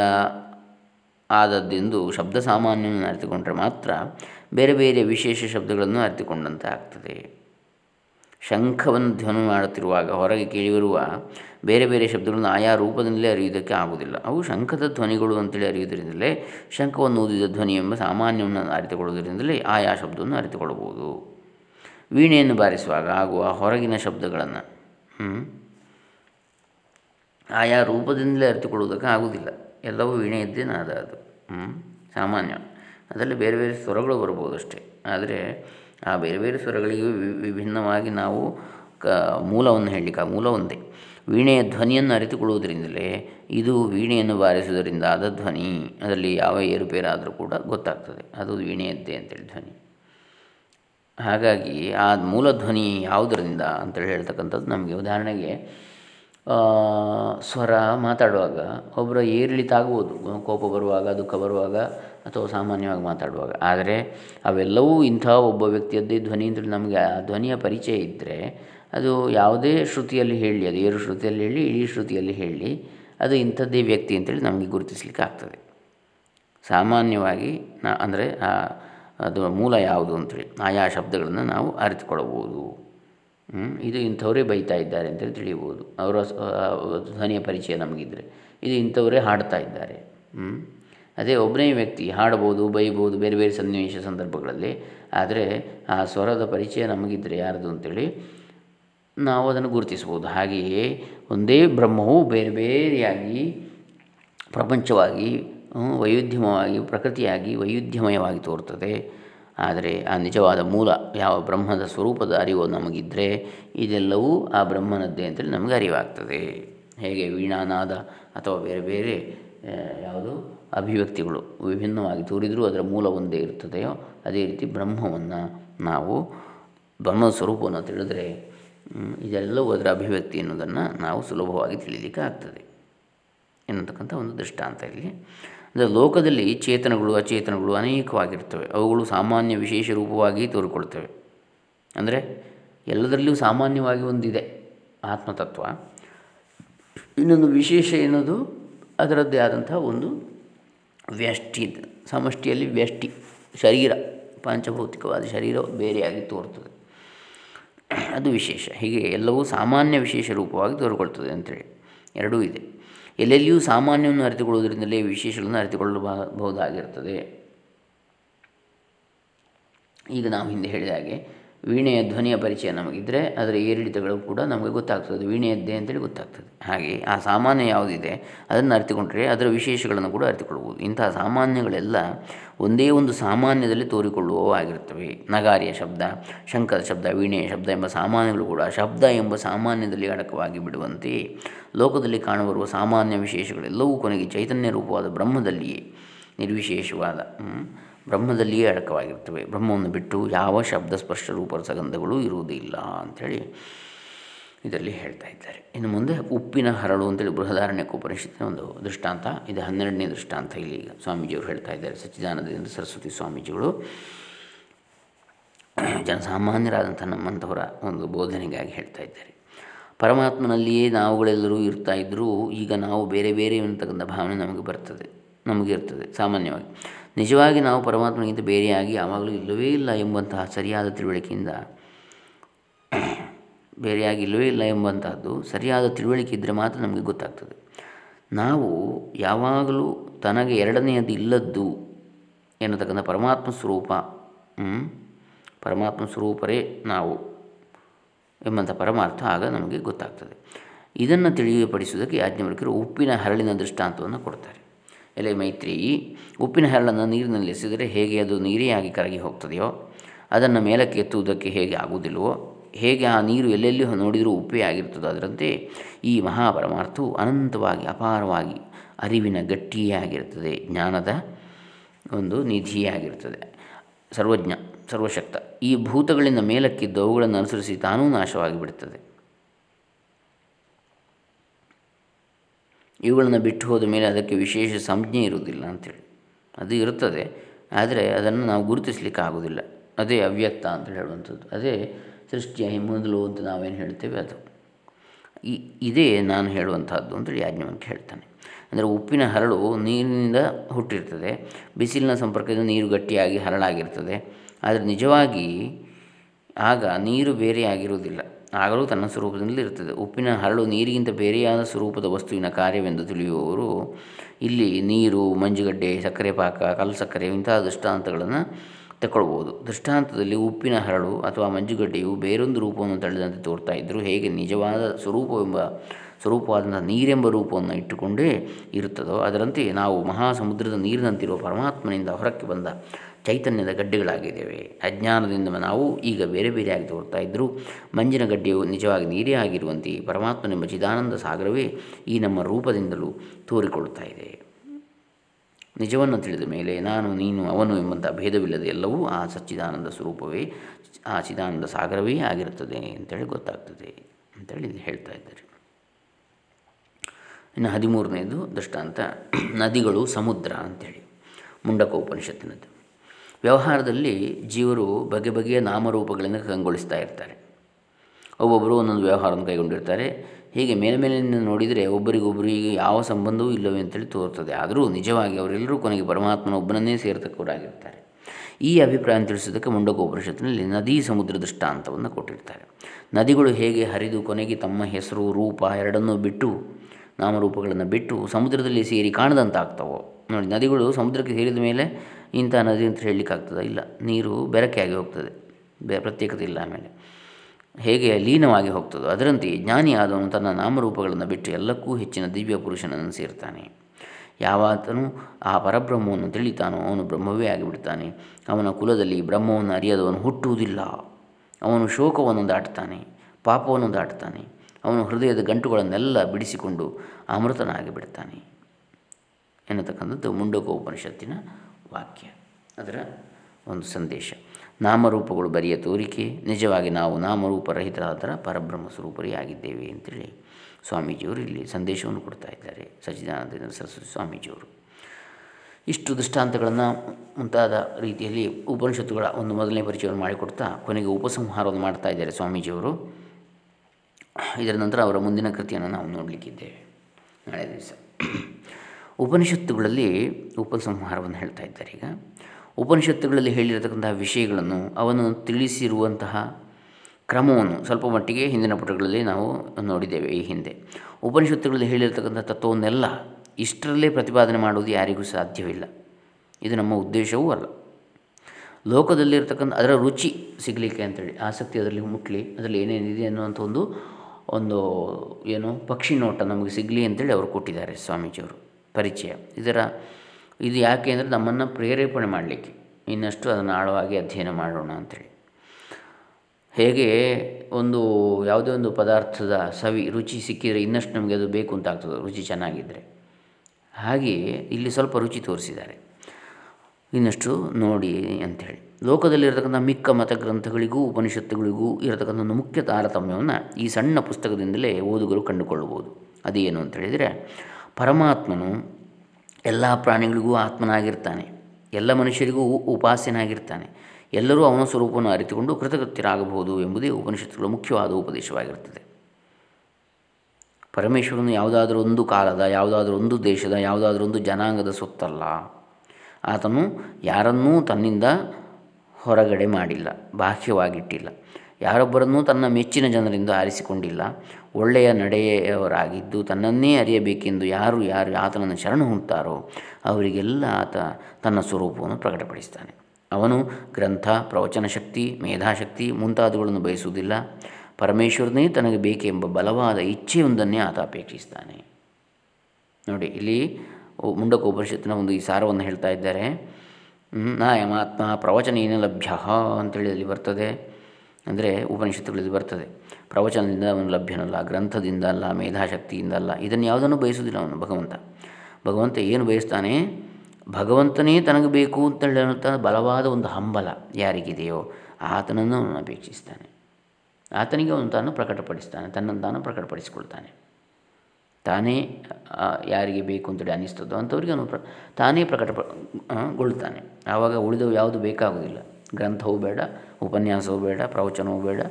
ಆದದ್ದೆಂದು ಶಬ್ದ ಸಾಮಾನ್ಯವನ್ನು ಅರಿತುಕೊಂಡರೆ ಮಾತ್ರ ಬೇರೆ ಬೇರೆ ವಿಶೇಷ ಶಬ್ದಗಳನ್ನು ಅರಿತುಕೊಂಡಂತೆ ಆಗ್ತದೆ. ಶಂಖವನ್ನು ಧ್ವನಿ ಮಾಡುತ್ತಿರುವಾಗ ಹೊರಗೆ ಕೇಳಿಬರುವ ಬೇರೆ ಬೇರೆ ಶಬ್ದಗಳನ್ನು ಆಯಾ ರೂಪದಿಂದಲೇ ಅರಿಯುವುದಕ್ಕೆ ಆಗುವುದಿಲ್ಲ. ಅವು ಶಂಖದ ಧ್ವನಿಗಳು ಅಂತೇಳಿ ಅರಿಯುವುದರಿಂದಲೇ ಶಂಖವನ್ನು ಊದಿದ ಧ್ವನಿ ಎಂಬ ಸಾಮಾನ್ಯವನ್ನು ಅರಿತುಕೊಳ್ಳುವುದರಿಂದಲೇ ಆಯಾ ಶಬ್ದವನ್ನು ಅರಿತುಕೊಳ್ಳಬಹುದು. ವೀಣೆಯನ್ನು ಬಾರಿಸುವಾಗ ಆಗುವ ಹೊರಗಿನ ಶಬ್ದಗಳನ್ನು ಆಯಾ ರೂಪದಿಂದಲೇ ಅರಿತುಕೊಳ್ಳುವುದಕ್ಕೆ ಆಗುವುದಿಲ್ಲ. ಎಲ್ಲವೂ ವೀಣೆಯದ್ದೇ ನಾದ ಅದು ಸಾಮಾನ್ಯ. ಅದರಲ್ಲಿ ಬೇರೆ ಬೇರೆ ಸ್ವರಗಳು ಬರ್ಬೋದು ಅಷ್ಟೇ. ಆದರೆ ಆ ಬೇರೆ ಬೇರೆ ಸ್ವರಗಳಿಗೆ ವಿಭಿನ್ನವಾಗಿ ನಾವು ಕ, ಮೂಲವನ್ನು ಹೇಳಲಿಕ್ಕೆ ಆ ಮೂಲ ಒಂದೇ. ವೀಣೆಯ ಧ್ವನಿಯನ್ನು ಅರಿತುಕೊಳ್ಳುವುದರಿಂದಲೇ ಇದು ವೀಣೆಯನ್ನು ಬಾರಿಸುವುದರಿಂದ ಆದ ಧ್ವನಿ, ಅದರಲ್ಲಿ ಯಾವ ಏರುಪೇರಾದರೂ ಕೂಡ ಗೊತ್ತಾಗ್ತದೆ. ಅದು ವೀಣೆಯದ್ದೇ ಅಂತೇಳಿ ಧ್ವನಿ. ಹಾಗಾಗಿ ಆ ಮೂಲ ಧ್ವನಿ ಯಾವುದರಿಂದ ಅಂತೇಳಿ ಹೇಳ್ತಕ್ಕಂಥದ್ದು ನಮಗೆ ಉದಾಹರಣೆಗೆ ಸ್ವರ ಮಾತಾಡುವಾಗ ಒಬ್ಬರ ಏರಿಳಿತ ಆಗ್ಬೋದು ಕೋಪ ಬರುವಾಗ, ದುಃಖ ಬರುವಾಗ ಅಥವಾ ಸಾಮಾನ್ಯವಾಗಿ ಮಾತಾಡುವಾಗ. ಆದರೆ ಅವೆಲ್ಲವೂ ಇಂಥ ಒಬ್ಬ ವ್ಯಕ್ತಿಯದ್ದೇ ಧ್ವನಿ ಅಂತೇಳಿ ನಮಗೆ ಆ ಧ್ವನಿಯ ಪರಿಚಯ ಇದ್ದರೆ ಅದು ಯಾವುದೇ ಶ್ರುತಿಯಲ್ಲಿ ಹೇಳಲಿ ಅದು ಏರು ಶ್ರುತಿಯಲ್ಲಿ ಹೇಳಿ, ಇಳಿ ಶ್ರುತಿಯಲ್ಲಿ ಹೇಳಿ, ಅದು ಇಂಥದ್ದೇ ವ್ಯಕ್ತಿ ಅಂತೇಳಿ ನಮಗೆ ಗುರುತಿಸ್ಲಿಕ್ಕೆ ಆಗ್ತದೆ. ಸಾಮಾನ್ಯವಾಗಿ ನಾ, ಅಂದರೆ ಅದು ಮೂಲ ಯಾವುದು ಅಂತೇಳಿ, ಆಯಾ ಶಬ್ದಗಳನ್ನು ನಾವು ಅರಿತುಕೊಳ್ಳಬಹುದು. ಇದು ಇಂಥವರೇ ಬೈತಾ ಇದ್ದಾರೆ ಅಂತೇಳಿ ತಿಳಿಯಬಹುದು. ಅವರ ಧ್ವನಿಯ ಪರಿಚಯ ನಮಗಿದ್ರೆ ಇದು ಇಂಥವರೇ ಹಾಡ್ತಾ ಇದ್ದಾರೆ. ಅದೇ ಒಬ್ಬನೇ ವ್ಯಕ್ತಿ ಹಾಡ್ಬೋದು, ಬೈಬೋದು, ಬೇರೆ ಬೇರೆ ಸನ್ನಿವೇಶ ಸಂದರ್ಭಗಳಲ್ಲಿ, ಆದರೆ ಆ ಸ್ವರದ ಪರಿಚಯ ನಮಗಿದ್ರೆ ಯಾರ್ದು ಅಂತೇಳಿ ನಾವು ಅದನ್ನು ಗುರುತಿಸ್ಬೋದು ಹಾಗೆಯೇ ಒಂದೇ ಬ್ರಹ್ಮವು ಬೇರೆ ಬೇರೆಯಾಗಿ ಪ್ರಪಂಚವಾಗಿ ವೈವಿಧ್ಯಮಯವಾಗಿ ಪ್ರಕೃತಿಯಾಗಿ ವೈವಿಧ್ಯಮಯವಾಗಿ ತೋರ್ತದೆ. ಆದರೆ ಆ ನಿಜವಾದ ಮೂಲ ಯಾವ ಬ್ರಹ್ಮದ ಸ್ವರೂಪದ ಅರಿವು ನಮಗಿದ್ದರೆ ಇದೆಲ್ಲವೂ ಆ ಬ್ರಹ್ಮನದ್ದೇ ಅಂತೇಳಿ ನಮಗೆ ಅರಿವಾಗ್ತದೆ. ಹೇಗೆ ವೀಣಾನಾದ ಅಥವಾ ಬೇರೆ ಬೇರೆ ಯಾವುದು ಅಭಿವ್ಯಕ್ತಿಗಳು ವಿಭಿನ್ನವಾಗಿ ತೋರಿದರೂ ಅದರ ಮೂಲ ಒಂದೇ ಇರ್ತದೆಯೋ ಅದೇ ರೀತಿ ಬ್ರಹ್ಮವನ್ನು ನಾವು ಬ್ರಹ್ಮದ ಸ್ವರೂಪವನ್ನು ತಿಳಿದರೆ ಇದೆಲ್ಲವೂ ಅದರ ಅಭಿವ್ಯಕ್ತಿ ಎನ್ನುವುದನ್ನು ನಾವು ಸುಲಭವಾಗಿ ತಿಳಿಲಿಕ್ಕೆ ಆಗ್ತದೆ ಎನ್ನತಕ್ಕಂಥ ಒಂದು ದೃಷ್ಟಾಂತ ಇಲ್ಲಿ. ಅಂದರೆ ಲೋಕದಲ್ಲಿ ಚೇತನಗಳು, ಅಚೇತನಗಳು ಅನೇಕವಾಗಿರ್ತವೆ. ಅವುಗಳು ಸಾಮಾನ್ಯ ವಿಶೇಷ ರೂಪವಾಗಿ ತೋರಿಕೊಳ್ತವೆ. ಅಂದರೆ ಎಲ್ಲದರಲ್ಲಿಯೂ ಸಾಮಾನ್ಯವಾಗಿ ಒಂದಿದೆ ಆತ್ಮತತ್ವ. ಇನ್ನೊಂದು ವಿಶೇಷ ಎನ್ನುವುದು ಅದರದ್ದೇ ಆದಂತಹ ಒಂದು ವ್ಯಷ್ಟಿ, ಸಮಷ್ಟಿಯಲ್ಲಿ ವ್ಯಷ್ಟಿ, ಶರೀರ, ಪಾಂಚಭೌತಿಕವಾದ ಶರೀರ ಬೇರೆಯಾಗಿ ತೋರ್ತದೆ. ಅದು ವಿಶೇಷ. ಹೀಗೆ ಎಲ್ಲವೂ ಸಾಮಾನ್ಯ ವಿಶೇಷ ರೂಪವಾಗಿ ತೋರಿಕೊಳ್ತದೆ ಅಂಥೇಳಿ ಎರಡೂ ಇದೆ. ಎಲ್ಲೆಲ್ಲಿಯೂ ಸಾಮಾನ್ಯವನ್ನು ಅರಿತುಕೊಳ್ಳುವುದರಿಂದಲೇ ವಿಶೇಷಗಳನ್ನು ಅರಿತುಕೊಳ್ಳಬಹುದಾಗಿರ್ತದೆ ಈಗ ನಾವು ಹಿಂದೆ ಹೇಳಿದ ಹಾಗೆ ವೀಣೆಯ ಧ್ವನಿಯ ಪರಿಚಯ ನಮಗಿದ್ದರೆ ಅದರ ಏರಿಳಿತಗಳು ಕೂಡ ನಮಗೆ ಗೊತ್ತಾಗ್ತದೆ. ವೀಣೆಯದ್ದೇ ಅಂತೇಳಿ ಗೊತ್ತಾಗ್ತದೆ. ಹಾಗೆ ಆ ಸಾಮಾನ್ಯ ಯಾವುದಿದೆ ಅದನ್ನು ಅರಿತುಕೊಂಡ್ರೆ ಅದರ ವಿಶೇಷಗಳನ್ನು ಕೂಡ ಅರಿತುಕೊಳ್ಬೋದು ಇಂತಹ ಸಾಮಾನ್ಯಗಳೆಲ್ಲ ಒಂದೇ ಒಂದು ಸಾಮಾನ್ಯದಲ್ಲಿ ತೋರಿಕೊಳ್ಳುವವಾಗಿರ್ತವೆ ನಗಾರಿಯ ಶಬ್ದ, ಶಂಕರ ಶಬ್ದ, ವೀಣೆಯ ಶಬ್ದ ಎಂಬ ಸಾಮಾನ್ಯಗಳು ಕೂಡ ಶಬ್ದ ಎಂಬ ಸಾಮಾನ್ಯದಲ್ಲಿ ಅಡಕವಾಗಿ ಬಿಡುವಂತೆ ಲೋಕದಲ್ಲಿ ಕಾಣಬರುವ ಸಾಮಾನ್ಯ ವಿಶೇಷಗಳೆಲ್ಲವೂ ಕೊನೆಗೆ ಚೈತನ್ಯ ರೂಪವಾದ ಬ್ರಹ್ಮದಲ್ಲಿಯೇ ನಿರ್ವಿಶೇಷವಾದ ಬ್ರಹ್ಮದಲ್ಲಿಯೇ ಅಡಕವಾಗಿರ್ತವೆ. ಬ್ರಹ್ಮವನ್ನು ಬಿಟ್ಟು ಯಾವ ಶಬ್ದ ಸ್ಪರ್ಶ ರೂಪ ಸಗಂಧಗಳು ಇರುವುದಿಲ್ಲ ಅಂಥೇಳಿ ಇದರಲ್ಲಿ ಹೇಳ್ತಾ ಇದ್ದಾರೆ. ಇನ್ನು ಮುಂದೆ ಉಪ್ಪಿನ ಹರಳು ಅಂತೇಳಿ ಬೃಹದಾರಣ್ಯಕ ಉಪನಿಷತ್ತಿನ ಒಂದು ದೃಷ್ಟಾಂತ, ಇದು ಹನ್ನೆರಡನೇ ದೃಷ್ಟಾಂತ ಇಲ್ಲಿ ಸ್ವಾಮೀಜಿಯವರು ಹೇಳ್ತಾ ಇದ್ದಾರೆ. ಸಚ್ಚಿದಾನಂದ ಸರಸ್ವತಿ ಸ್ವಾಮೀಜಿಗಳು ಜನಸಾಮಾನ್ಯರಾದಂಥ ನಮ್ಮಂಥವರ ಒಂದು ಬೋಧನೆಗಾಗಿ ಹೇಳ್ತಾ ಇದ್ದಾರೆ. ಪರಮಾತ್ಮನಲ್ಲಿಯೇ ನಾವುಗಳೆಲ್ಲರೂ ಇರ್ತಾ ಇದ್ದರೂ ಈಗ ನಾವು ಬೇರೆ ಬೇರೆ ಅಂತಕ್ಕಂಥ ಭಾವನೆ ನಮಗೆ ಬರ್ತದೆ. ನಮಗೆ ಇರ್ತದೆ ಸಾಮಾನ್ಯವಾಗಿ. ನಿಜವಾಗಿ ನಾವು ಪರಮಾತ್ಮನಿಗಿಂತ ಬೇರೆಯಾಗಿ ಯಾವಾಗಲೂ ಇಲ್ಲವೇ ಇಲ್ಲ ಎಂಬಂತಹ ಸರಿಯಾದ ತಿಳುವಳಿಕೆಯಿಂದ, ಬೇರೆಯಾಗಿ ಇಲ್ಲವೇ ಇಲ್ಲ ಎಂಬಂತಹದ್ದು ಸರಿಯಾದ ತಿಳುವಳಿಕೆ ಇದ್ದರೆ ಮಾತ್ರ ನಮಗೆ ಗೊತ್ತಾಗ್ತದೆ. ನಾವು ಯಾವಾಗಲೂ ತನಗೆ ಎರಡನೆಯದು ಇಲ್ಲದ್ದು ಎನ್ನತಕ್ಕಂಥ ಪರಮಾತ್ಮ ಸ್ವರೂಪ ಪರಮಾತ್ಮ ಸ್ವರೂಪರೇ ನಾವು ಎಂಬಂಥ ಪರಮಾರ್ಥ ಆಗ ನಮಗೆ ಗೊತ್ತಾಗ್ತದೆ. ಇದನ್ನು ತಿಳಿಯಪಡಿಸುವುದಕ್ಕೆ ಯಾಜ್ಞವರ್ಕರು ಉಪ್ಪಿನ ಹರಳಿನ ದೃಷ್ಟಾಂತವನ್ನು ಕೊಡ್ತಾರೆ. ಎಲೆ ಮೈತ್ರಿ, ಉಪ್ಪಿನ ಹರಳನ್ನು ನೀರಿನಲ್ಲಿ ಎಸೆದರೆ ಹೇಗೆ ಅದು ನೀರೇ ಆಗಿ ಕರಗಿ ಹೋಗ್ತದೆಯೋ, ಅದನ್ನು ಮೇಲಕ್ಕೆ ಎತ್ತುವುದಕ್ಕೆ ಹೇಗೆ ಆಗುವುದಿಲ್ಲವೋ, ಹೇಗೆ ಆ ನೀರು ಎಲ್ಲೆಲ್ಲಿ ನೋಡಿದರೂ ಉಪ್ಪೇ ಆಗಿರ್ತದೋ ಅದರಂತೆ ಈ ಮಹಾಪರಮಾರ್ಥವು ಅನಂತವಾಗಿ ಅಪಾರವಾಗಿ ಅರಿವಿನ ಗಟ್ಟಿಯೇ ಆಗಿರ್ತದೆ ಜ್ಞಾನದ ಒಂದು ನಿಧಿಯೇ ಆಗಿರ್ತದೆ ಸರ್ವಜ್ಞ, ಸರ್ವಶಕ್ತ ಈ ಭೂತಗಳಿಂದ ಮೇಲಕ್ಕಿದ್ದು ಅವುಗಳನ್ನು ಅನುಸರಿಸಿ ತಾನೂ ನಾಶವಾಗಿ ಬಿಡುತ್ತದೆ ಇವುಗಳನ್ನು ಬಿಟ್ಟು ಹೋದ ಮೇಲೆ ಅದಕ್ಕೆ ವಿಶೇಷ ಸಂಜ್ಞೆ ಇರುವುದಿಲ್ಲ ಅಂಥೇಳಿ ಅದು ಇರುತ್ತದೆ, ಆದರೆ ಅದನ್ನು ನಾವು ಗುರುತಿಸಲಿಕ್ಕೆ ಆಗೋದಿಲ್ಲ ಅದೇ ಅವ್ಯಕ್ತ ಅಂತ ಹೇಳುವಂಥದ್ದು. ಅದೇ ಸೃಷ್ಟಿಯ ಹಿಮ್ಮೊದಲು ಅಂತ ನಾವೇನು ಹೇಳ್ತೇವೆ ಅದು. ಈ, ಇದೇ ನಾನು ಹೇಳುವಂಥದ್ದು ಅಂತೇಳಿ ಯಾಜ್ಞವಂತ ಹೇಳ್ತಾನೆ. ಅಂದರೆ ಉಪ್ಪಿನ ಹರಳು ನೀರಿನಿಂದ ಹುಟ್ಟಿರ್ತದೆ, ಬಿಸಿಲಿನ ಸಂಪರ್ಕದಿಂದ ನೀರು ಗಟ್ಟಿಯಾಗಿ ಹರಳಾಗಿರ್ತದೆ. ಆದರೆ ನಿಜವಾಗಿ ಆಗ ನೀರು ಬೇರೆ ಆಗಿರುವುದಿಲ್ಲ ಆಗಲೂ ತನ್ನ ಸ್ವರೂಪದಲ್ಲಿ ಇರುತ್ತದೆ ಉಪ್ಪಿನ ಹರಳು ನೀರಿಗಿಂತ ಬೇರೆಯಾದ ಸ್ವರೂಪದ ವಸ್ತುವಿನ ಕಾರ್ಯವೆಂದು ತಿಳಿಯುವವರು ಇಲ್ಲಿ ನೀರು, ಮಂಜುಗಡ್ಡೆ, ಸಕ್ಕರೆ ಪಾಕ ಕಲ್ಲು ಸಕ್ಕರೆ ಇಂತಹ ದೃಷ್ಟಾಂತಗಳನ್ನು ತಗೊಳ್ಬೋದು ದೃಷ್ಟಾಂತದಲ್ಲಿ ಉಪ್ಪಿನ ಹರಳು ಅಥವಾ ಮಂಜುಗಡ್ಡೆಯು ಬೇರೊಂದು ರೂಪವನ್ನು ತಳೆದಂತೆ ತೋರ್ತಾ ಇದ್ದರೂ ಹೇಗೆ ನಿಜವಾದ ಸ್ವರೂಪವೆಂಬ ಸ್ವರೂಪವಾದಂಥ ನೀರೆಂಬ ರೂಪವನ್ನು ಇಟ್ಟುಕೊಂಡೇ ಇರುತ್ತದೋ ಅದರಂತೆ ನಾವು ಮಹಾಸಮುದ್ರದ ನೀರಿನಂತಿರುವ ಪರಮಾತ್ಮನಿಂದ ಹೊರಕ್ಕೆ ಬಂದ ಚೈತನ್ಯದ ಗಡ್ಡೆಗಳಾಗಿದ್ದೇವೆ. ಅಜ್ಞಾನದಿಂದ ನಾವು ಈಗ ಬೇರೆ ಬೇರೆಯಾಗಿ ತೋರ್ತಾ ಇದ್ದರೂ ಮಂಜಿನ ಗಡ್ಡೆಯು ನಿಜವಾಗಿ ನೀರೇ ಆಗಿರುವಂತೆ ಪರಮಾತ್ಮನೆಂಬ ಚಿದಾನಂದ ಸಾಗರವೇ ಈ ನಮ್ಮ ರೂಪದಿಂದಲೂ ತೋರಿಕೊಳ್ಳುತ್ತಾ ಇದೆ. ನಿಜವನ್ನು ತಿಳಿದ ಮೇಲೆ ನಾನು, ನೀನು, ಅವನು ಎಂಬಂಥ ಭೇದವಿಲ್ಲದೆ ಎಲ್ಲವೂ ಆ ಸಚ್ಚಿದಾನಂದ ಸ್ವರೂಪವೇ, ಆ ಚಿದಾನಂದ ಸಾಗರವೇ ಆಗಿರುತ್ತದೆ ಅಂತೇಳಿ ಗೊತ್ತಾಗ್ತದೆ ಅಂತೇಳಿ ಹೇಳ್ತಾ ಇದ್ದಾರೆ. ಇನ್ನು ಹದಿಮೂರನೇದು ದೃಷ್ಟಾಂತ, ನದಿಗಳು ಸಮುದ್ರ ಅಂಥೇಳಿ ಮುಂಡಕ ಉಪನಿಷತ್ತಿನದ್ದು ವ್ಯವಹಾರದಲ್ಲಿ ಜೀವರು ಬಗೆ ಬಗೆಯ ನಾಮರೂಪಗಳಿಂದ ಕಂಗೊಳಿಸ್ತಾ ಇರ್ತಾರೆ. ಒಬ್ಬೊಬ್ಬರು ಒಂದೊಂದು ವ್ಯವಹಾರವನ್ನು ಕೈಗೊಂಡಿರ್ತಾರೆ. ಹೀಗೆ ಮೇಲೆ ಮೇಲಿನಿಂದ ನೋಡಿದರೆ ಒಬ್ಬರಿಗೊಬ್ಬರಿಗೆ ಯಾವ ಸಂಬಂಧವೂ ಇಲ್ಲವೇ ಅಂತೇಳಿ ತೋರ್ತದೆ. ಆದರೂ ನಿಜವಾಗಿ ಅವರೆಲ್ಲರೂ ಕೊನೆಗೆ ಪರಮಾತ್ಮನ ಒಬ್ಬನನ್ನೇ ಸೇರ್ತಕ್ಕವರಾಗಿರ್ತಾರೆ. ಈ ಅಭಿಪ್ರಾಯ ತಿಳಿಸೋದಕ್ಕೆ ಮುಂಡಕೋಪನಿಷತ್ತಿನಲ್ಲಿ ನದಿ ಸಮುದ್ರ ದೃಷ್ಟಾಂತವನ್ನು ಕೊಟ್ಟಿರ್ತಾರೆ. ನದಿಗಳು ಹೇಗೆ ಹರಿದು ಕೊನೆಗೆ ತಮ್ಮ ಹೆಸರು, ರೂಪ ಎರಡನ್ನೂ ಬಿಟ್ಟು ನಾಮರೂಪಗಳನ್ನು ಬಿಟ್ಟು ಸಮುದ್ರದಲ್ಲಿ ಸೇರಿ ಕಾಣದಂತಾಗ್ತವೋ? ನೋಡಿ, ನದಿಗಳು ಸಮುದ್ರಕ್ಕೆ ಸೇರಿದ ಮೇಲೆ ಇಂಥ ನದಿ ಅಂತ ಹೇಳಲಿಕ್ಕಾಗ್ತದೆ? ಇಲ್ಲ. ನೀರು ಬೆರಕೆಯಾಗಿ ಹೋಗ್ತದೆ. ಬೆ, ಪ್ರತ್ಯೇಕತೆ ಇಲ್ಲ ಆಮೇಲೆ. ಹೇಗೆ ಲೀನವಾಗಿ ಹೋಗ್ತದೋ? ಅದರಂತೆ ಜ್ಞಾನಿಯಾದವನು ತನ್ನ ನಾಮರೂಪಗಳನ್ನು ಬಿಟ್ಟು ಎಲ್ಲಕ್ಕೂ ಹೆಚ್ಚಿನ ದಿವ್ಯ ಪುರುಷನನ್ನು ಸೇರ್ತಾನೆ. ಯಾವಾತನು ಆ ಪರಬ್ರಹ್ಮವನ್ನು ತಿಳಿತಾನೋ ಅವನು ಬ್ರಹ್ಮವೇ ಆಗಿಬಿಡ್ತಾನೆ. ಅವನ ಕುಲದಲ್ಲಿ ಬ್ರಹ್ಮವನ್ನು ಅರಿಯದವನು ಹುಟ್ಟುವುದಿಲ್ಲ. ಅವನು ಶೋಕವನ್ನು ದಾಟ್ತಾನೆ ಪಾಪವನ್ನು ದಾಟ್ತಾನೆ ಅವನು ಹೃದಯದ ಗಂಟುಗಳನ್ನೆಲ್ಲ ಬಿಡಿಸಿಕೊಂಡು ಅಮೃತನಾಗಿ ಬಿಡ್ತಾನೆ ಎನ್ನತಕ್ಕಂಥದ್ದು ಮುಂಡಕ ಉಪನಿಷತ್ತಿನ ವಾಕ್ಯ. ಅದರ ಒಂದು ಸಂದೇಶ. ನಾಮರೂಪಗಳು ಬರಿಯ ತೋರಿಕೆ, ನಿಜವಾಗಿ ನಾವು ನಾಮರೂಪರಹಿತರಾದರ ಪರಬ್ರಹ್ಮ ಸ್ವರೂಪರೇ ಆಗಿದ್ದೇವೆ ಅಂತೇಳಿ ಸ್ವಾಮೀಜಿಯವರು ಇಲ್ಲಿ ಸಂದೇಶವನ್ನು ಕೊಡ್ತಾ ಇದ್ದಾರೆ. ಸಚ್ಚಿದಾನಂದ ಸರಸ್ವತಿ ಸ್ವಾಮೀಜಿಯವರು. ಇಷ್ಟು ದೃಷ್ಟಾಂತಗಳನ್ನು ಮುಂತಾದ ರೀತಿಯಲ್ಲಿ ಉಪನಿಷತ್ತುಗಳ ಒಂದು ಮೊದಲನೇ ಪರಿಚಯವನ್ನು ಮಾಡಿಕೊಡ್ತಾ ಕೊನೆಗೆ ಉಪಸಂಹಾರವನ್ನು ಮಾಡ್ತಾ ಇದ್ದಾರೆ ಸ್ವಾಮೀಜಿಯವರು. ಇದರ ನಂತರ ಅವರ ಮುಂದಿನ ಕೃತಿಯನ್ನು ನಾವು ನೋಡಲಿಕ್ಕಿದ್ದೇವೆ ನಾಳೆ ದಿವಸ. ಉಪನಿಷತ್ತುಗಳಲ್ಲಿ ಉಪಸಂಹಾರವನ್ನು ಹೇಳ್ತಾ ಇದ್ದಾರೆ ಈಗ. ಉಪನಿಷತ್ತುಗಳಲ್ಲಿ ಹೇಳಿರತಕ್ಕಂತಹ ವಿಷಯಗಳನ್ನು, ಅವನು ತಿಳಿಸಿರುವಂತಹ ಕ್ರಮವನ್ನು ಸ್ವಲ್ಪ ಮಟ್ಟಿಗೆ ಹಿಂದಿನ ಪುಟಗಳಲ್ಲಿ ನಾವು ನೋಡಿದ್ದೇವೆ ಈ ಹಿಂದೆ. ಉಪನಿಷತ್ತುಗಳಲ್ಲಿ ಹೇಳಿರತಕ್ಕಂಥ ತತ್ವವನ್ನೆಲ್ಲ ಇಷ್ಟರಲ್ಲೇ ಪ್ರತಿಪಾದನೆ ಮಾಡುವುದು ಯಾರಿಗೂ ಸಾಧ್ಯವಿಲ್ಲ. ಇದು ನಮ್ಮ ಉದ್ದೇಶವೂ ಅಲ್ಲ. ಲೋಕದಲ್ಲಿರ್ತಕ್ಕಂಥ ಅದರ ರುಚಿ ಸಿಗಲಿಕ್ಕೆ ಅಂತೇಳಿ, ಆಸಕ್ತಿ ಅದರಲ್ಲಿ ಮುಟ್ಲಿ, ಅದರಲ್ಲಿ ಏನೇನಿದೆ ಅನ್ನುವಂಥ ಒಂದು ಒಂದು ಏನು ಪಕ್ಷಿ ನೋಟ ನಮಗೆ ಸಿಗಲಿ ಅಂತೇಳಿ ಅವರು ಕೊಟ್ಟಿದ್ದಾರೆ ಸ್ವಾಮೀಜಿಯವರು, ಪರಿಚಯ. ಇದರ, ಇದು ಯಾಕೆ ಅಂದರೆ ನಮ್ಮನ್ನು ಪ್ರೇರೇಪಣೆ ಮಾಡಲಿಕ್ಕೆ, ಇನ್ನಷ್ಟು ಅದನ್ನು ಆಳವಾಗಿ ಅಧ್ಯಯನ ಮಾಡೋಣ ಅಂಥೇಳಿ ಹೇಗೆ ಒಂದು ಯಾವುದೇ ಒಂದು ಪದಾರ್ಥದ ಸವಿ, ರುಚಿ ಸಿಕ್ಕಿದರೆ ಇನ್ನಷ್ಟು ನಮಗೆ ಅದು ಬೇಕು ಅಂತ ಆಗ್ತದೆ, ರುಚಿ ಚೆನ್ನಾಗಿದ್ದರೆ. ಹಾಗೆಯೇ ಇಲ್ಲಿ ಸ್ವಲ್ಪ ರುಚಿ ತೋರಿಸಿದ್ದಾರೆ. ಇನ್ನಷ್ಟು ನೋಡಿ ಅಂಥೇಳಿ. ಲೋಕದಲ್ಲಿರತಕ್ಕಂಥ ಮಿಕ್ಕ ಮತ ಗ್ರಂಥಗಳಿಗೂ ಉಪನಿಷತ್ತುಗಳಿಗೂ ಇರತಕ್ಕಂಥ ಒಂದು ಮುಖ್ಯ ತಾರತಮ್ಯವನ್ನು ಈ ಸಣ್ಣ ಪುಸ್ತಕದಿಂದಲೇ ಓದುಗರು ಕಂಡುಕೊಳ್ಳಬಹುದು. ಅದೇನು ಅಂತ ಹೇಳಿದರೆ, ಪರಮಾತ್ಮನು ಎಲ್ಲ ಪ್ರಾಣಿಗಳಿಗೂ ಆತ್ಮನಾಗಿರ್ತಾನೆ. ಎಲ್ಲ ಮನುಷ್ಯರಿಗೂ ಉಪಾಸ್ಯನಾಗಿರ್ತಾನೆ. ಎಲ್ಲರೂ ಅವನ ಸ್ವರೂಪವನ್ನು ಅರಿತುಕೊಂಡು ಕೃತಕೃತ್ಯರಾಗಬಹುದು ಎಂಬುದೇ ಉಪನಿಷತ್ತುಗಳ ಮುಖ್ಯವಾದ ಉಪದೇಶವಾಗಿರುತ್ತದೆ ಪರಮೇಶ್ವರನು ಯಾವುದಾದ್ರೂ ಒಂದು ಕಾಲದ, ಯಾವುದಾದ್ರೂ ಒಂದು ದೇಶದ, ಯಾವುದಾದ್ರೂ ಒಂದು ಜನಾಂಗದ ಸೊತ್ತಲ್ಲ ಆತನು ಯಾರನ್ನೂ ತನ್ನಿಂದ ಹೊರಗಡೆ ಮಾಡಿಲ್ಲ, ಬಾಹ್ಯವಾಗಿಟ್ಟಿಲ್ಲ. ಯಾರೊಬ್ಬರನ್ನೂ ತನ್ನ ಮೆಚ್ಚಿನ ಜನರಿಂದ ಆರಿಸಿಕೊಂಡಿಲ್ಲ. ಒಳ್ಳೆಯ ನಡೆಯವರಾಗಿದ್ದು ತನ್ನನ್ನೇ ಅರಿಯಬೇಕೆಂದು ಯಾರು ಯಾರು ಆತನನ್ನು ಶರಣು ಹುಡ್ತಾರೋ ಅವರಿಗೆಲ್ಲ ಆತ ತನ್ನ ಸ್ವರೂಪವನ್ನು ಪ್ರಕಟಪಡಿಸ್ತಾನೆ. ಅವನು ಗ್ರಂಥ ಪ್ರವಚನ ಶಕ್ತಿ ಮೇಧಾಶಕ್ತಿ ಮುಂತಾದವುಗಳನ್ನು ಬಯಸುವುದಿಲ್ಲ. ಪರಮೇಶ್ವರನೇ ತನಗೆ ಬೇಕೆಂಬ ಬಲವಾದ ಇಚ್ಛೆಯೊಂದನ್ನೇ ಆತ ಅಪೇಕ್ಷಿಸ್ತಾನೆ. ನೋಡಿ, ಇಲ್ಲಿ ಮುಂಡಕೋಪನಿಷತ್ತಿನ ಒಂದು ಈ ಸಾರವನ್ನು ಹೇಳ್ತಾ ಇದ್ದಾರೆ. ನಾಯಮಾತ್ಮ ಪ್ರವಚನೇನ ಲಭ್ಯ ಅಂತೇಳಿ ಅಲ್ಲಿ ಬರ್ತದೆ. ಅಂದರೆ ಉಪನಿಷತ್ತುಗಳಲ್ಲಿ ಬರ್ತದೆ. ಪ್ರವಚನದಿಂದ ಅವನು ಲಭ್ಯನಲ್ಲ ಗ್ರಂಥದಿಂದ ಅಲ್ಲ ಮೇಧಾಶಕ್ತಿಯಿಂದ ಅಲ್ಲ ಇದನ್ನು ಯಾವುದನ್ನು ಬಯಸುವುದಿಲ್ಲ ಅವನು, ಭಗವಂತ. ಭಗವಂತ ಏನು ಬಯಸ್ತಾನೆ? ಭಗವಂತನೇ ತನಗೆ ಬೇಕು ಅಂತ ಹೇಳುವಂಥ ಬಲವಾದ ಒಂದು ಹಂಬಲ ಯಾರಿಗಿದೆಯೋ ಆತನನ್ನು ಅವನು ಅಪೇಕ್ಷಿಸ್ತಾನೆ. ಆತನಿಗೆ ಅವನು ತಾನು ಪ್ರಕಟಪಡಿಸ್ತಾನೆ, ತನ್ನನ್ನು ತಾನು ಪ್ರಕಟಪಡಿಸಿಕೊಳ್ತಾನೆ. ತಾನೇ ಯಾರಿಗೆ ಬೇಕು ಅಂತೇಳಿ ಅನ್ನಿಸ್ತದೋ ಅಂಥವ್ರಿಗೆ ಅವನು ಪ್ರ, ತಾನೇ ಪ್ರಕಟಗೊಳ್ತಾನೆ ಆವಾಗ ಉಳಿದವು ಯಾವುದು ಬೇಕಾಗುವುದಿಲ್ಲ. ಗ್ರಂಥವೂ ಬೇಡ, ಉಪನ್ಯಾಸವೂ ಬೇಡ, ಪ್ರವಚನವೂ ಬೇಡ,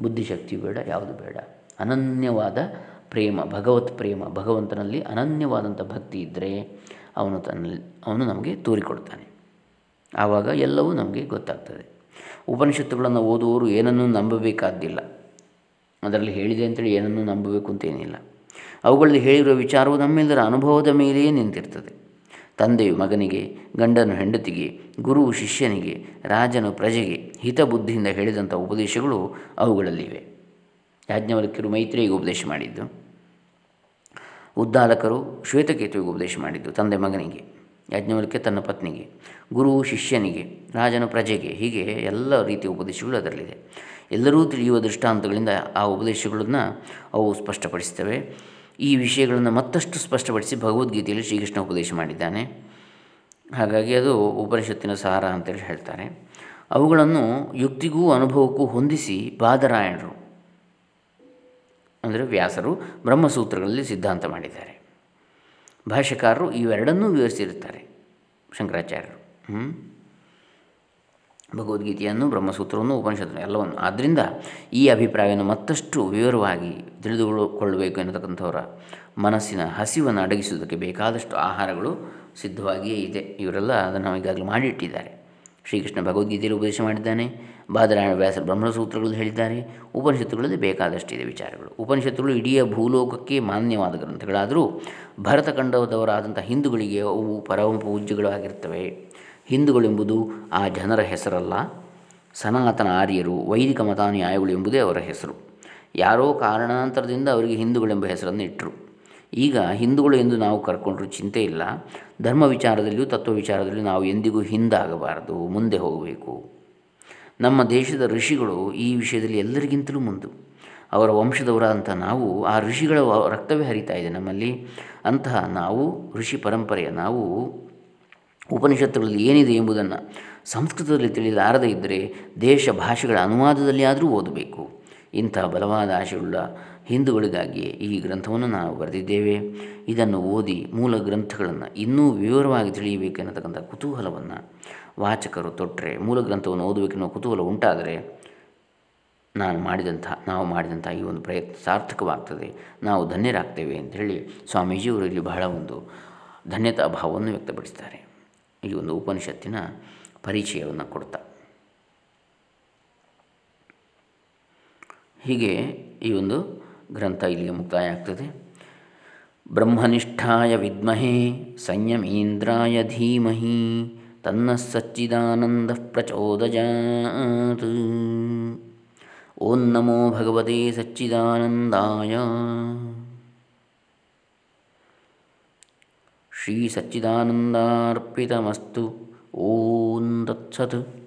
ಬುದ್ಧಿಶಕ್ತಿಯೂ ಬೇಡ, ಯಾವುದು ಬೇಡ. ಅನನ್ಯವಾದ ಪ್ರೇಮ, ಭಗವತ್ ಪ್ರೇಮ, ಭಗವಂತನಲ್ಲಿ ಅನನ್ಯವಾದಂಥ ಭಕ್ತಿ ಇದ್ದರೆ ಅವನು ತನ್ನ ಅವನು ನಮಗೆ ತೋರಿಕೊಡ್ತಾನೆ ಆವಾಗ ಎಲ್ಲವೂ ನಮಗೆ ಗೊತ್ತಾಗ್ತದೆ. ಉಪನಿಷತ್ತುಗಳನ್ನು ಓದುವವರು ಏನನ್ನೂ ನಂಬಬೇಕಾದ್ದಿಲ್ಲ. ಅದರಲ್ಲಿ ಹೇಳಿದೆ ಅಂತೇಳಿ ಏನನ್ನೂ ನಂಬಬೇಕು ಅಂತೇನಿಲ್ಲ. ಅವುಗಳಲ್ಲಿ ಹೇಳಿರುವ ವಿಚಾರವು ನಮ್ಮೆಲ್ಲರ ಅನುಭವದ ಮೇಲೆಯೇ ನಿಂತಿರ್ತದೆ. ತಂದೆಯು ಮಗನಿಗೆ, ಗಂಡನು ಹೆಂಡತಿಗೆ ಗುರು ಶಿಷ್ಯನಿಗೆ, ರಾಜನು ಪ್ರಜೆಗೆ ಹಿತಬುದ್ಧಿಯಿಂದ ಹೇಳಿದಂಥ ಉಪದೇಶಗಳು ಅವುಗಳಲ್ಲಿವೆ. ಯಾಜ್ಞವಲ್ಕ್ಯರು ಮೈತ್ರಿಯಿಗೆ ಉಪದೇಶ ಮಾಡಿದ್ದು, ಉದ್ದಾಲಕರು ಶ್ವೇತಕೇತುವಿಗೆ ಉಪದೇಶ ಮಾಡಿದ್ದು ತಂದೆ ಮಗನಿಗೆ, ಯಾಜ್ಞವಲ್ಕ್ಯ ತನ್ನ ಪತ್ನಿಗೆ ಗುರು ಶಿಷ್ಯನಿಗೆ, ರಾಜನು ಪ್ರಜೆಗೆ, ಹೀಗೆ ಎಲ್ಲ ರೀತಿಯ ಉಪದೇಶಗಳು ಅದರಲ್ಲಿದೆ. ಎಲ್ಲರೂ ತಿಳಿಯುವ ದೃಷ್ಟಾಂತಗಳಿಂದ ಆ ಉಪದೇಶಗಳನ್ನು ಅವು ಸ್ಪಷ್ಟಪಡಿಸ್ತವೆ ಈ ವಿಷಯಗಳನ್ನು ಮತ್ತಷ್ಟು ಸ್ಪಷ್ಟಪಡಿಸಿ ಭಗವದ್ಗೀತೆಯಲ್ಲಿ ಶ್ರೀಕೃಷ್ಣ ಉಪದೇಶ ಮಾಡಿದ್ದಾನೆ. ಹಾಗಾಗಿ ಅದು ಉಪನಿಷತ್ತಿನ ಸಾರ ಅಂತೇಳಿ ಹೇಳ್ತಾರೆ. ಅವುಗಳನ್ನು ಯುಕ್ತಿಗೂ ಅನುಭವಕ್ಕೂ ಹೊಂದಿಸಿ ಬಾದರಾಯಣರು, ಅಂದರೆ ವ್ಯಾಸರು, ಬ್ರಹ್ಮಸೂತ್ರಗಳಲ್ಲಿ ಸಿದ್ಧಾಂತ ಮಾಡಿದ್ದಾರೆ. ಭಾಷ್ಯಕಾರರು ಇವೆರಡನ್ನೂ ವಿವರಿಸಿರುತ್ತಾರೆ ಶಂಕರಾಚಾರ್ಯರು. ಭಗವದ್ಗೀತೆಯನ್ನು, ಬ್ರಹ್ಮಸೂತ್ರವನ್ನು ಉಪನಿಷತ್ತು ಎಲ್ಲವನ್ನು. ಆದ್ದರಿಂದ ಈ ಅಭಿಪ್ರಾಯವನ್ನು ಮತ್ತಷ್ಟು ವಿವರವಾಗಿ ತಿಳಿದುಕೊಳ್ಳಬೇಕು ಎನ್ನತಕ್ಕಂಥವರ ಮನಸ್ಸಿನ ಹಸಿವನ್ನು ಅಡಗಿಸುವುದಕ್ಕೆ ಬೇಕಾದಷ್ಟು ಆಹಾರಗಳು ಸಿದ್ಧವಾಗಿಯೇ ಇದೆ. ಇವರೆಲ್ಲ ಅದನ್ನು ಈಗಾಗಲೇ ಮಾಡಿಟ್ಟಿದ್ದಾರೆ. ಶ್ರೀಕೃಷ್ಣ ಭಗವದ್ಗೀತೆಯಲ್ಲಿ ಉಪದೇಶ ಮಾಡಿದ್ದಾನೆ, ಬಾದರಾಯಣ ವ್ಯಾಸ ಬ್ರಹ್ಮಸೂತ್ರಗಳು ಹೇಳಿದ್ದಾರೆ, ಉಪನಿಷತ್ತುಗಳಲ್ಲಿ ಬೇಕಾದಷ್ಟಿದೆ ವಿಚಾರಗಳು. ಉಪನಿಷತ್ತುಗಳು ಇಡೀ ಭೂಲೋಕಕ್ಕೆ ಮಾನ್ಯವಾದ ಗ್ರಂಥಗಳಾದರೂ ಭರತಖಂಡದವರಾದಂಥ ಹಿಂದೂಗಳಿಗೆ ಅವು ಪರಮ ಪೂಜ್ಯಗಳಾಗಿರ್ತವೆ. ಹಿಂದೂಗಳೆಂಬುದು ಆ ಜನರ ಹೆಸರಲ್ಲ. ಸನಾತನ ಆರ್ಯರು, ವೈದಿಕ ಮತಾನುಯಾಯಿಗಳು ಎಂಬುದೇ ಅವರ ಹೆಸರು. ಯಾರೋ ಕಾರಣಾಂತರದಿಂದ ಅವರಿಗೆ ಹಿಂದೂಗಳೆಂಬ ಹೆಸರನ್ನು ಇಟ್ಟರು ಈಗ ಹಿಂದೂಗಳು ಎಂದು ನಾವು ಕರ್ಕೊಂಡ್ರೂ ಚಿಂತೆ ಇಲ್ಲ. ಧರ್ಮ ವಿಚಾರದಲ್ಲಿಯೂ ತತ್ವ ವಿಚಾರದಲ್ಲಿಯೂ ನಾವು ಎಂದಿಗೂ ಹಿಂದಾಗಬಾರದು, ಮುಂದೆ ಹೋಗಬೇಕು. ನಮ್ಮ ದೇಶದ ಋಷಿಗಳು ಈ ವಿಷಯದಲ್ಲಿ ಎಲ್ಲರಿಗಿಂತಲೂ ಮುಂದು. ಅವರ ವಂಶದವರಾದಂಥ ನಾವು ಆ ಋಷಿಗಳ ರಕ್ತವೇ ಹರಿತಾ ಇದೆ ನಮ್ಮಲ್ಲಿ. ಅಂತಹ ನಾವು ಋಷಿ ಪರಂಪರೆಯ ನಾವು ಉಪನಿಷತ್ತುಗಳಲ್ಲಿ ಏನಿದೆ ಎಂಬುದನ್ನು ಸಂಸ್ಕೃತದಲ್ಲಿ ತಿಳಿಲಾರದೇ ಇದ್ದರೆ ದೇಶ ಭಾಷೆಗಳ ಅನುವಾದದಲ್ಲಿ ಆದರೂ ಓದಬೇಕು. ಇಂಥ ಬಲವಾದ ಆಶೆಯುಳ್ಳ ಹಿಂದೂಗಳಿಗಾಗಿಯೇ ಈ ಗ್ರಂಥವನ್ನು ನಾವು ಬರೆದಿದ್ದೇವೆ. ಇದನ್ನು ಓದಿ ಮೂಲ ಗ್ರಂಥಗಳನ್ನು ಇನ್ನೂ ವಿವರವಾಗಿ ತಿಳಿಯಬೇಕೆನ್ನತಕ್ಕಂಥ ಕುತೂಹಲವನ್ನು ವಾಚಕರು ತೊಟ್ಟರೆ ಮೂಲ ಗ್ರಂಥವನ್ನು ಓದಬೇಕೆನ್ನುವ ಕುತೂಹಲ ಉಂಟಾದರೆ ನಾನು ಮಾಡಿದಂಥ, ನಾವು ಮಾಡಿದಂಥ ಈ ಒಂದು ಪ್ರಯತ್ನ ಸಾರ್ಥಕವಾಗ್ತದೆ. ನಾವು ಧನ್ಯರಾಗ್ತೇವೆ ಹೇಳಿ ಸ್ವಾಮೀಜಿಯವರು ಇಲ್ಲಿ ಬಹಳ ಒಂದು ಧನ್ಯತಾ ಭಾವವನ್ನು ವ್ಯಕ್ತಪಡಿಸ್ತಾರೆ ಈ ಒಂದು ಉಪನಿಷತ್ತಿನ ಪರಿಚಯವನ್ನು ಕೊಡ್ತಾ. ಹೀಗೆ ಈ ಒಂದು ಗ್ರಂಥ ಇಲ್ಲಿಗೆ ಮುಕ್ತಾಯ ಆಗ್ತದೆ ಬ್ರಹ್ಮನಿಷ್ಠಾಯ ವಿದ್ಮಹೇ, ಸಂಯಮೀಂದ್ರಾಯ ಧೀಮಹಿ, ತನ್ನ ಸಚ್ಚಿದಾನಂದ ಪ್ರಚೋದಜಾತ್. ಓಂ ನಮೋ ಭಗವತೆ ಸಚ್ಚಿದಾನಂದಾಯ. ಸಚ್ಚಿದಾನಂದಾರ್ಪಿತಮಸ್ತು. ಓಂ ತತ್ಸತ್.